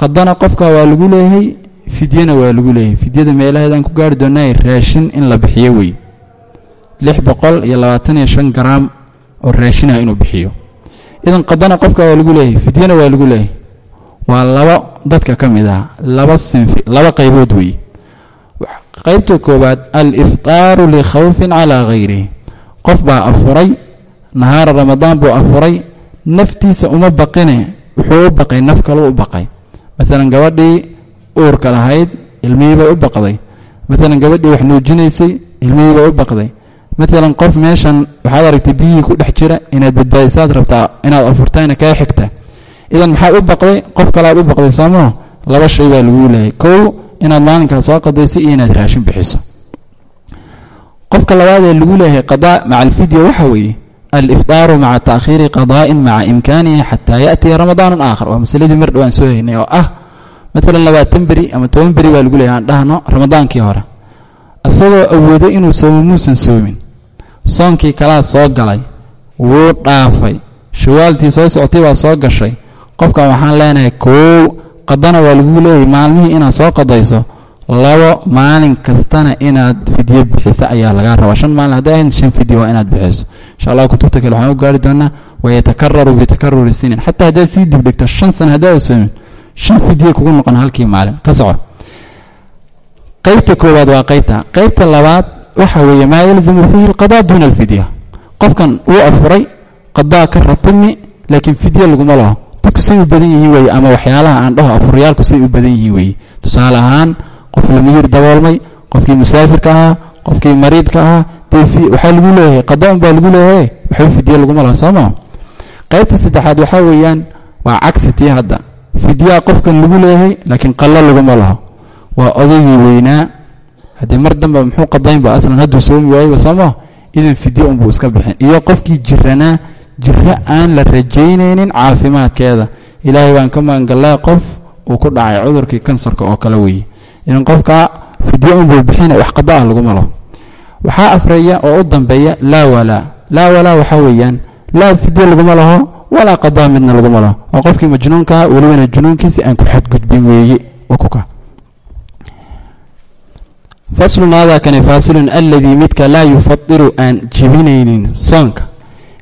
qadana qofka waa lagu leeyahay fidyana waa lagu leeyahay fidyada meelaheedaan ku gaari doonaa raashin in la bixiyo wey. Lix boqol iyo labaatan iyo shan garaam oo raashinah inuu bixiyo. Idan qadana qofka waa lagu leeyahay fidyana waa lagu leeyahay waa labo dadka ka mid ah laba sinfi laba qaybood wey qaybta koowaad al-iftaaru likhawfin calaa hayrihi qof baa afuray nahaara ramadaan buu afuray naftiisa uma baqine wuxuu u baqay naf kaleu u baqay. Maalan gabadhii uurka lahayd ilmihiibay u baqday. Maalan gabadhii wax nuujinaysay ilmihiibay u baqday. Maalan qof meeshan waxaad aragtay biyihii ku dhex jira inaad badbaadisaad rabtaa inaad afurtaana kaa xigta. Idan maxaad u baqday? Qof kalead u baqday soomoo laba shay baa laguu leehay kow inaad maalinkaa soo qadaysay iyo inaad raashin bixiso. Qofka labaad ee lagu leeyahay qadaa maca alfidya waxa weeye alifطaaru maca taakhiiri qadaa'in maca imkaanihi xataa yaأtiya ramadaan aakhar. Waa masaladii mar dhowaan soo haynay oo ah maalan labaatan beri ama toban beri baa lagu leeyahy aan dhahno ramadaankii hore. Isagoo awooday inuu soomo muusan soomin. Soonkii kalaa soo galay wuu dhaafay. Shawaaltii soo socotay baa soo gashay. Qofkan waxaan leenahay koow qadana waa lagu leeyahay maalmihii inaad soo qadayso labo maalin kastana inaad fidyo bixiso ayaa lagaa rabaa. Shan maalin hadday ahayn shan fidyo waa inaad bixiso. Insha allah kutubta kale waxaan u gaari doonaa wayatakararu bitakaruri sinin. Xataa haddaad sii dibdhigto shan sana haddaada soomin shan fidyo kugu noqon halkii maalin. Ka soco. Qaybta koowaad waa qaybta. Qaybta labaad waxa weeye maa yalzamu fiihi alqadaa duuna alfidya. Qofkan wuu afuray qadaa ka ratimi laakiin fidya laguma laho dadku say u badan yihiin weye ama waxyaalaha aan dhaho afuryaalku say u badan yihiin weeye tusaale ahaan qof lamiyir daboolmay qofkii musaafirka ahaa qofkii mariidka ahaa dee waxaa lagu leeyahay qadaan baa lagu leeyahay waxba fidya laguma sooma qaybta saddexaad waxaa weeyaan waa cagsi hadda. Fidyaa qofkan lagu leeyahay laakiin qallo laguma laho. Waa odaygii weynaa. Haddii mar dambe muxuu qadaynba aslan hadduu soomi waayeyba sooma idan fidya unbuu iska bixin. Iyo qofkii jiranaa jiro aan la rajaynaynin caafimaadkeeda. Ilaahay baan ka magangallaa qof uu ku dhacay cudurkii kansarka oo kale weeye. Idan qofkaa fidyo unbuu bixina wax qada ah laguma laho waxaa afreeya oo u dambeeya laa walaa laa walaa waxaa weeyaan laa fidyo laguma laho walaa qadaa midna laguma laho. Oo qofkii majnuunkaa welibana junuunkiisi aan ku xadgudbin weeye wakuka. Faslun haadaakani faasilun aladii midka laa yufadiru aan jebinaynin soonka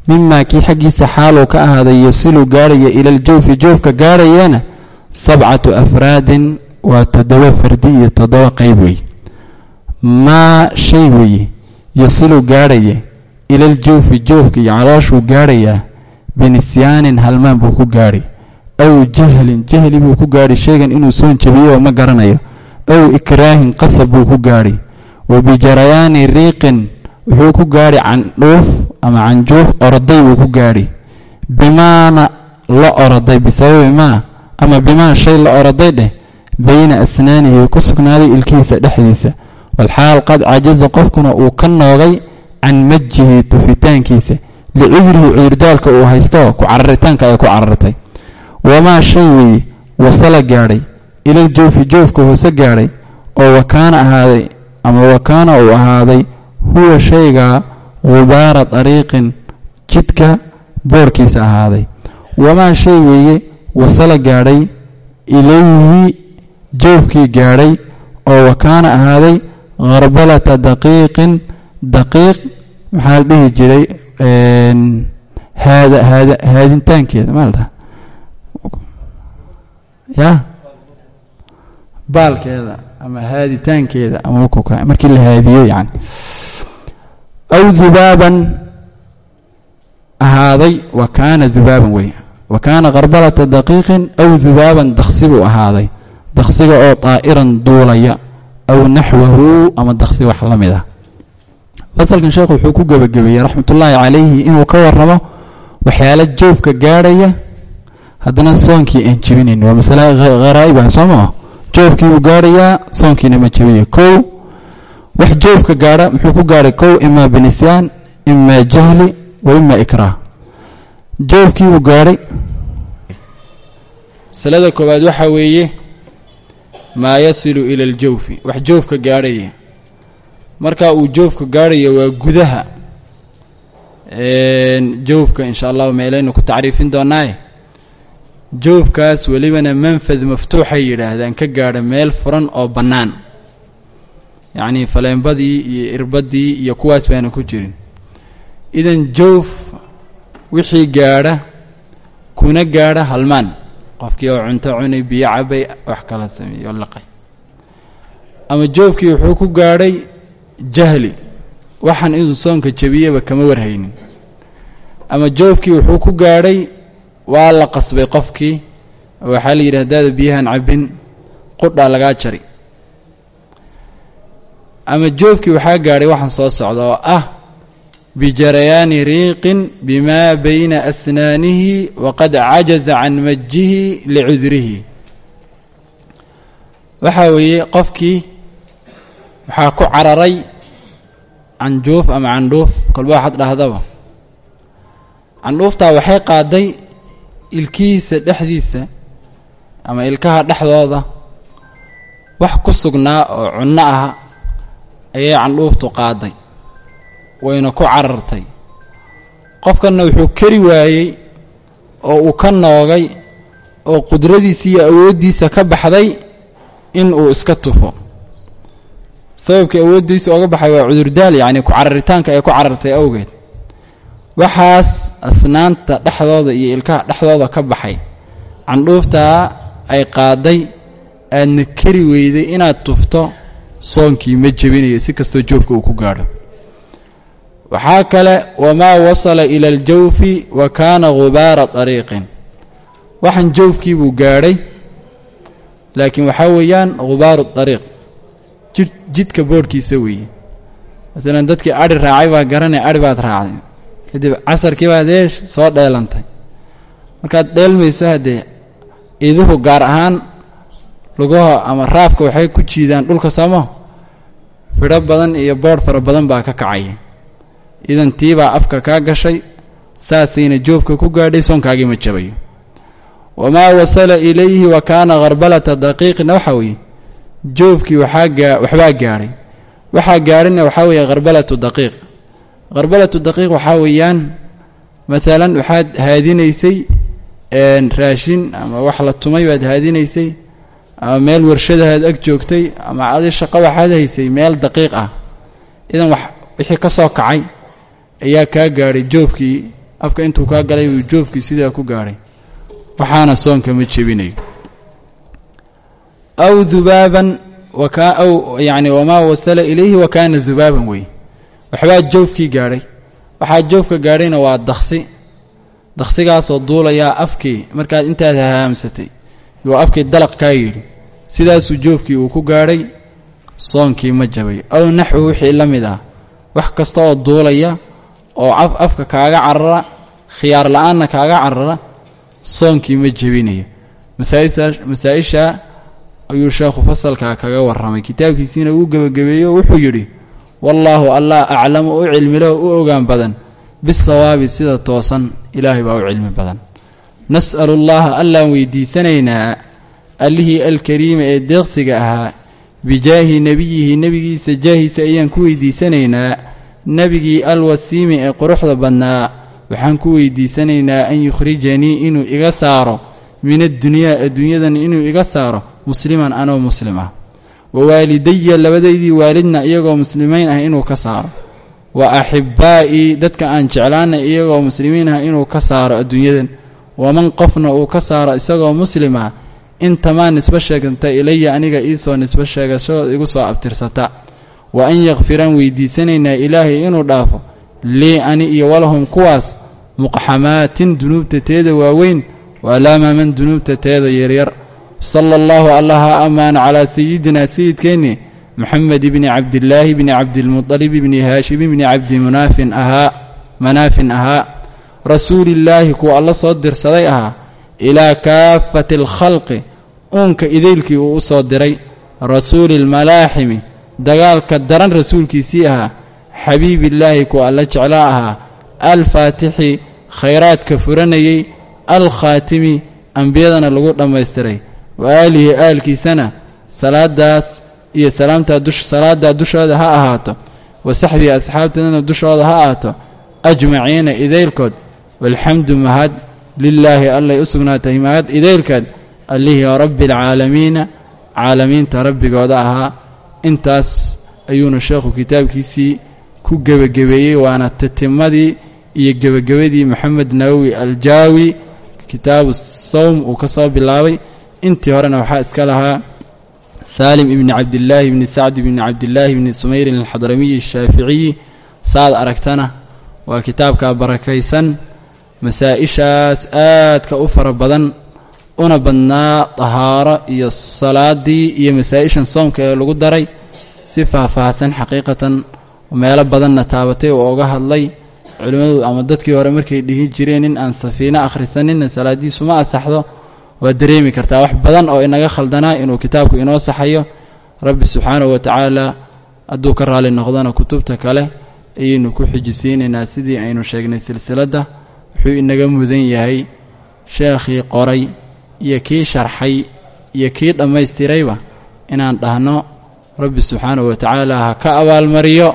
mimaa kii xaggiisa xaaluu ka ahaaday yasilu gaarhaya ila ljawfi joofka gaarhayana sabcatu afraadin waa toddoba fardi iyo toddoba qeyb weeye maa shay weeye yasilu gaarhaya ilaljawfi joofka iyo calooshuu gaarhayaa binisyaanin halmaan buu ku gaadhay aw jahlin jahli buu ku gaadhay shaygan inuu soon jabiyo oo ma garanayo. Aw ikraahin qasab buu ku gaadhay wa bijarayaani riiqin wuxuu ku gaadhay candhuuf ama canjuuf oroday buu ku gaadhay bimaana la oroday bisababi maa ama bimaa shay la oroday dheh bayna asnaanihi ku sugnaaday ilkihiisa dhexdiisa. Walxaal qad cajaza qofkuna uu ka noogay can majihi tufitaankiisa. Licudrihi cudurdaalka uu haysto ku cararitaanka ay ku carartay. Wamaa shay weeye wasala gaadhay. Ilal joofi joofka hoose gaadhay oo wakaana ahaaday ama wakaana uu ahaaday huwa shaygaa gubaara dariiqin jidka boorkiisa ahaaday. Wamaa shay weeye wasala gaadhay ilayhi joofkii gaadhay oo wakaana ahaaday kharbalata daqiiqin daqiiq maxaa la dhihi jiray haada haada haadintaankeeda maa la dhaha ya? Baalkeeda ama haaditaankeeda ama markii la haadiyo yani aw dubaaban ahaaday wa kaana dubaaban wey wa kaana karbalata daqiiqin aw dubaaban daksi ahaaday. Daksiga oo daa'iran duulaya aw naxwahu ama daksi wax la mid ah. Fasalkan sheekhu wuxuu ku gebagabeeyey raxmatullaahi calayhi inuu ka warramo waxyaalo joofka gaadhaya. Haddana soonkii aan jebinayn waa masale kharaa'ib ah soo maa joofkii buu gaadhayaa soonkiina ma jebiyo kow wax joofka gaadha muxuu ku gaadhay kow imaa binisyaan imaa jahli wa imaa ikraah. Joofkii buu gaadhay masalada koowaad waxaa weeye maa yasilu ila aljawfi. Wax joofka gaadhaya marka uu joofka gaadhayo waa gudaha joofka insha allahu meelaynu ku tacriifin doonaaye joofkaas welibana manfad maftuuxay yidhaahdaan ka gaadha meel furan oo bannaan. Yacnii faleenbadii iyo irbadii iyo kuwaas baana ku jirin. Idan joof wixii gaadha kuna gaadha halmaan. Qofkii oo cunto cunay biyo cabay wax kala sameeyey oo laqay. Ama joofkii wuxuu ku gaadhay jahli. Waxaan inuu soonka jebiyaba kama warhaynin. Ama joofkii wuxuu ku gaadhay waa la qasbay qofkii waxaa la yidhi haddaada biyahan cabbin qudhaa lagaa jari. Ama joofkii waxaa gaadhay waxaan soo socda oo ah bijarayaani riiqin bimaa bayna asnaanihi waqad cajaza can majihi licudrihi waxaa weeye qofkii waxaa ku cararay canjuuf ama candhuuf kolba waxaad dhahdaba. Candhuuftaa waxay qaaday ilkihiisa dhexdiisa ama ilkaha dhexdooda wax ku sugnaa oo cunno ah ayay candhuuftu qaaday wayna ku carartay. Qofkanna wuxuu kari waayey oo uu ka noogay oo qudradiisa iyo awooddiisa ka baxday in uu iska tufo. Sababkii awooddiisa ooga baxay waa cudurdaal yacni ku cararitaanka ay ku carartay awgeed waxaas asnaanta dhexdooda iyo ilkaha dhexdooda ka baxay. Candhuuftaa ay qaaday aadna kari weyday inaad tufto soonkii ma jebinayo si kastoo joofka uu ku gaadho. Waxaa kale wamaa wasala ila aljawfi wa kaana gubaara dariiqin. Waxan jawfkii buu gaadhay laakiin waxaa weeyaan gubaaru dariiq. Jid jidka boodhkiisa weeye. Maalan dadkii adhi raacay baa garanaya adhi baad raacday kadib casarkii baad eesh soo dheelantay. Markaad dheelmayso haddee iduhu gaar ahaan lugaha ama raafka waxay ku jiidaan dhulka samo fidho badan iyo boodh fara badan baa ka kacaya idan tiibaa afka kaa gashay saasayna joofka ku gaadhay soonkaagii ma jabayo wamaa wasala ilayhi wa kaana kharbalata daqiiqina joofkii waxaa gaa waxbaa gaadhay waxaa gaadhina waxaa weeye kharbalatu daqiiq kharbalatu daqiiq waxaa weeyaan maalan waxaad haadinaysay raashin ama wax la tumay baad haadinaysay ama meel warshadahaad ag joogtay ama adi shaqo waxaad haysay meel daqiiq ah. Idan wixii ka soo kacay ayaa kaa gaadhay joofkii afka intuu kaa galay uu joofkii sidaa ku gaadhay. Waxaana soonka ma jebinayo aw dubaaban yani wamaa wasala ilayhi wa kaana dubaaban wey waxbaa joofkii gaadhay. Waxaa joofka gaadhayna waa daksi daksigaasoo duulayaa afkii markaad intaad hahaamsatay. Yuu afkii dalaq kaa yidhi. Sidaasuu joofkii uu ku gaadhay soonkii ma jabay. Aw naxwu wixii la mid ah. Wax kasta oo duulaya oo afka kaaga carara khiyaar la'aanna kaaga carara soonkii ma jebinayo masaa-isha ayuu sheekhu fasalkaa kaga warramay. Kitaabkiisiina uu gebagabeeyey oo wuxuu yidhi wallaahu allah aclamu u cilmilo u ogaan badan. Bisawaabi sida toosan ilaahay baa u cilmi badan. Nas'alu llaha allaan weydiisanaynaa allihii alkariima ee deeqsiga ahaa bijaahi nebiyihi nebigiisa jaahiisa ayaan ku weydiisanaynaa nebigii alwasiimi ee quruxda badnaa waxaan ku weydiisanaynaa an yukhrijanii inuu iga saaro min addunyaa adduunyadan inuu iga saaro musliman anoo muslim ah wa waalidaya labadaydii waalidna iyagoo muslimiin ah inuu ka saaro. Wa axibbaa'ii dadka aan jeclaanay iyagoo muslimiin ah inuu ka saaro adduunyadan. Waman qofna uu ka saaro isagoo muslim ah intamaa nisbo sheeganta ilaya aniga iisoo nisbo sheegashadood igu soo abtirsata. Wa an yakfiraan weydiisanaynaa ilaahay inuu dhaafo lii ani iyo walahum kuwaas muqxamaatin dunuubta teeda waaweyn waalaamaman dunuubta teeda yaryar sala allahu allah ha ammaano calaa sayidina sayidkeenni moxamed ibni cabdillaahi bni cabdilmutalib ibni haashim ibni cabdi munaafin ahaa manaafin ahaa rasuulillaahi kuwa alla soo dirsaday ahaa ilaa kaafati alkhalqi uunka idaylkii uu u soo diray rasuuli lmalaaximi dagaalka daran rasuulkiisii ahaa xabiibillaahi kuwa alla jeclaa ahaa alfaatixi khayraadka furanayey alkhaatimi ambiyadana lagu dhammaystiray wa aalkiisana salaadaas iyo salaaddaa dushooda ha ahaato. Wa saxbihi asxaabteedana dushooda ha ahaato. Ajmaciina idaylkood walxamdu mahad lilaahi allay u sugnaatay mahad idaylkeed allihii rabbi alcaalamiina caalamiinta rabbigooda ahaa. Intaas ayuuna sheekhu kitaabkiisii ku gebagabeeyey waana tatimadii iyo gebagabadii moxamed nawowi aljaawi. Kitaabu sawm uu ka soo bilaabay intii horena waxaa iska lahaa saalim ibni cabdillaahi ibni sacd ibni cabdillaahi ibni sumayrin alxadramiyi ashaaficiyi saad aragtana waa kitaabka barakaysan. Masaa-ishaas aadka u fara badan una badnaa tahaaro iyo salaadii iyo masaa-ishan soomka ee lagu daray si faahfaahsan xaqiiqatan. Meelo badanna taabatay oo oga hadlay. Culimmadu ama dadkii hore markay dhihi jireen in aan safiino akhrisaninna salaadiisu ma asaxdo waa dareemi kartaa wax badan oo inaga khaldanaa inuu kitaabku inoo saxayo. Rabbi subxaanahu wa tacaala hadduu ka raali noqdona kutubta kale ayaynu ku xijisiinaynaa sidii aynu sheegnay silsiladda. Wuxuu inaga mudan yahay sheekhii qoray iyo kii sharxay iyo kii dhammaystirayba inaan dhahno. Rabbi subxaanahu wa tacaala ha ka abaalmariyo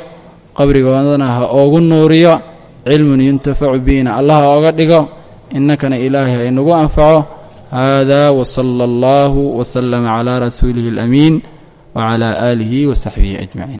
qabrigoodana ha oogu nuuriyo. Cilmun yuntafacu bihina allah ha ooga dhigo. Innakana ilaahay ha inagu anfaco haadaa wasala allahu wasalama calaa rasuulihi alamiin wacalaa aalihi wa saxbihi ajmaciin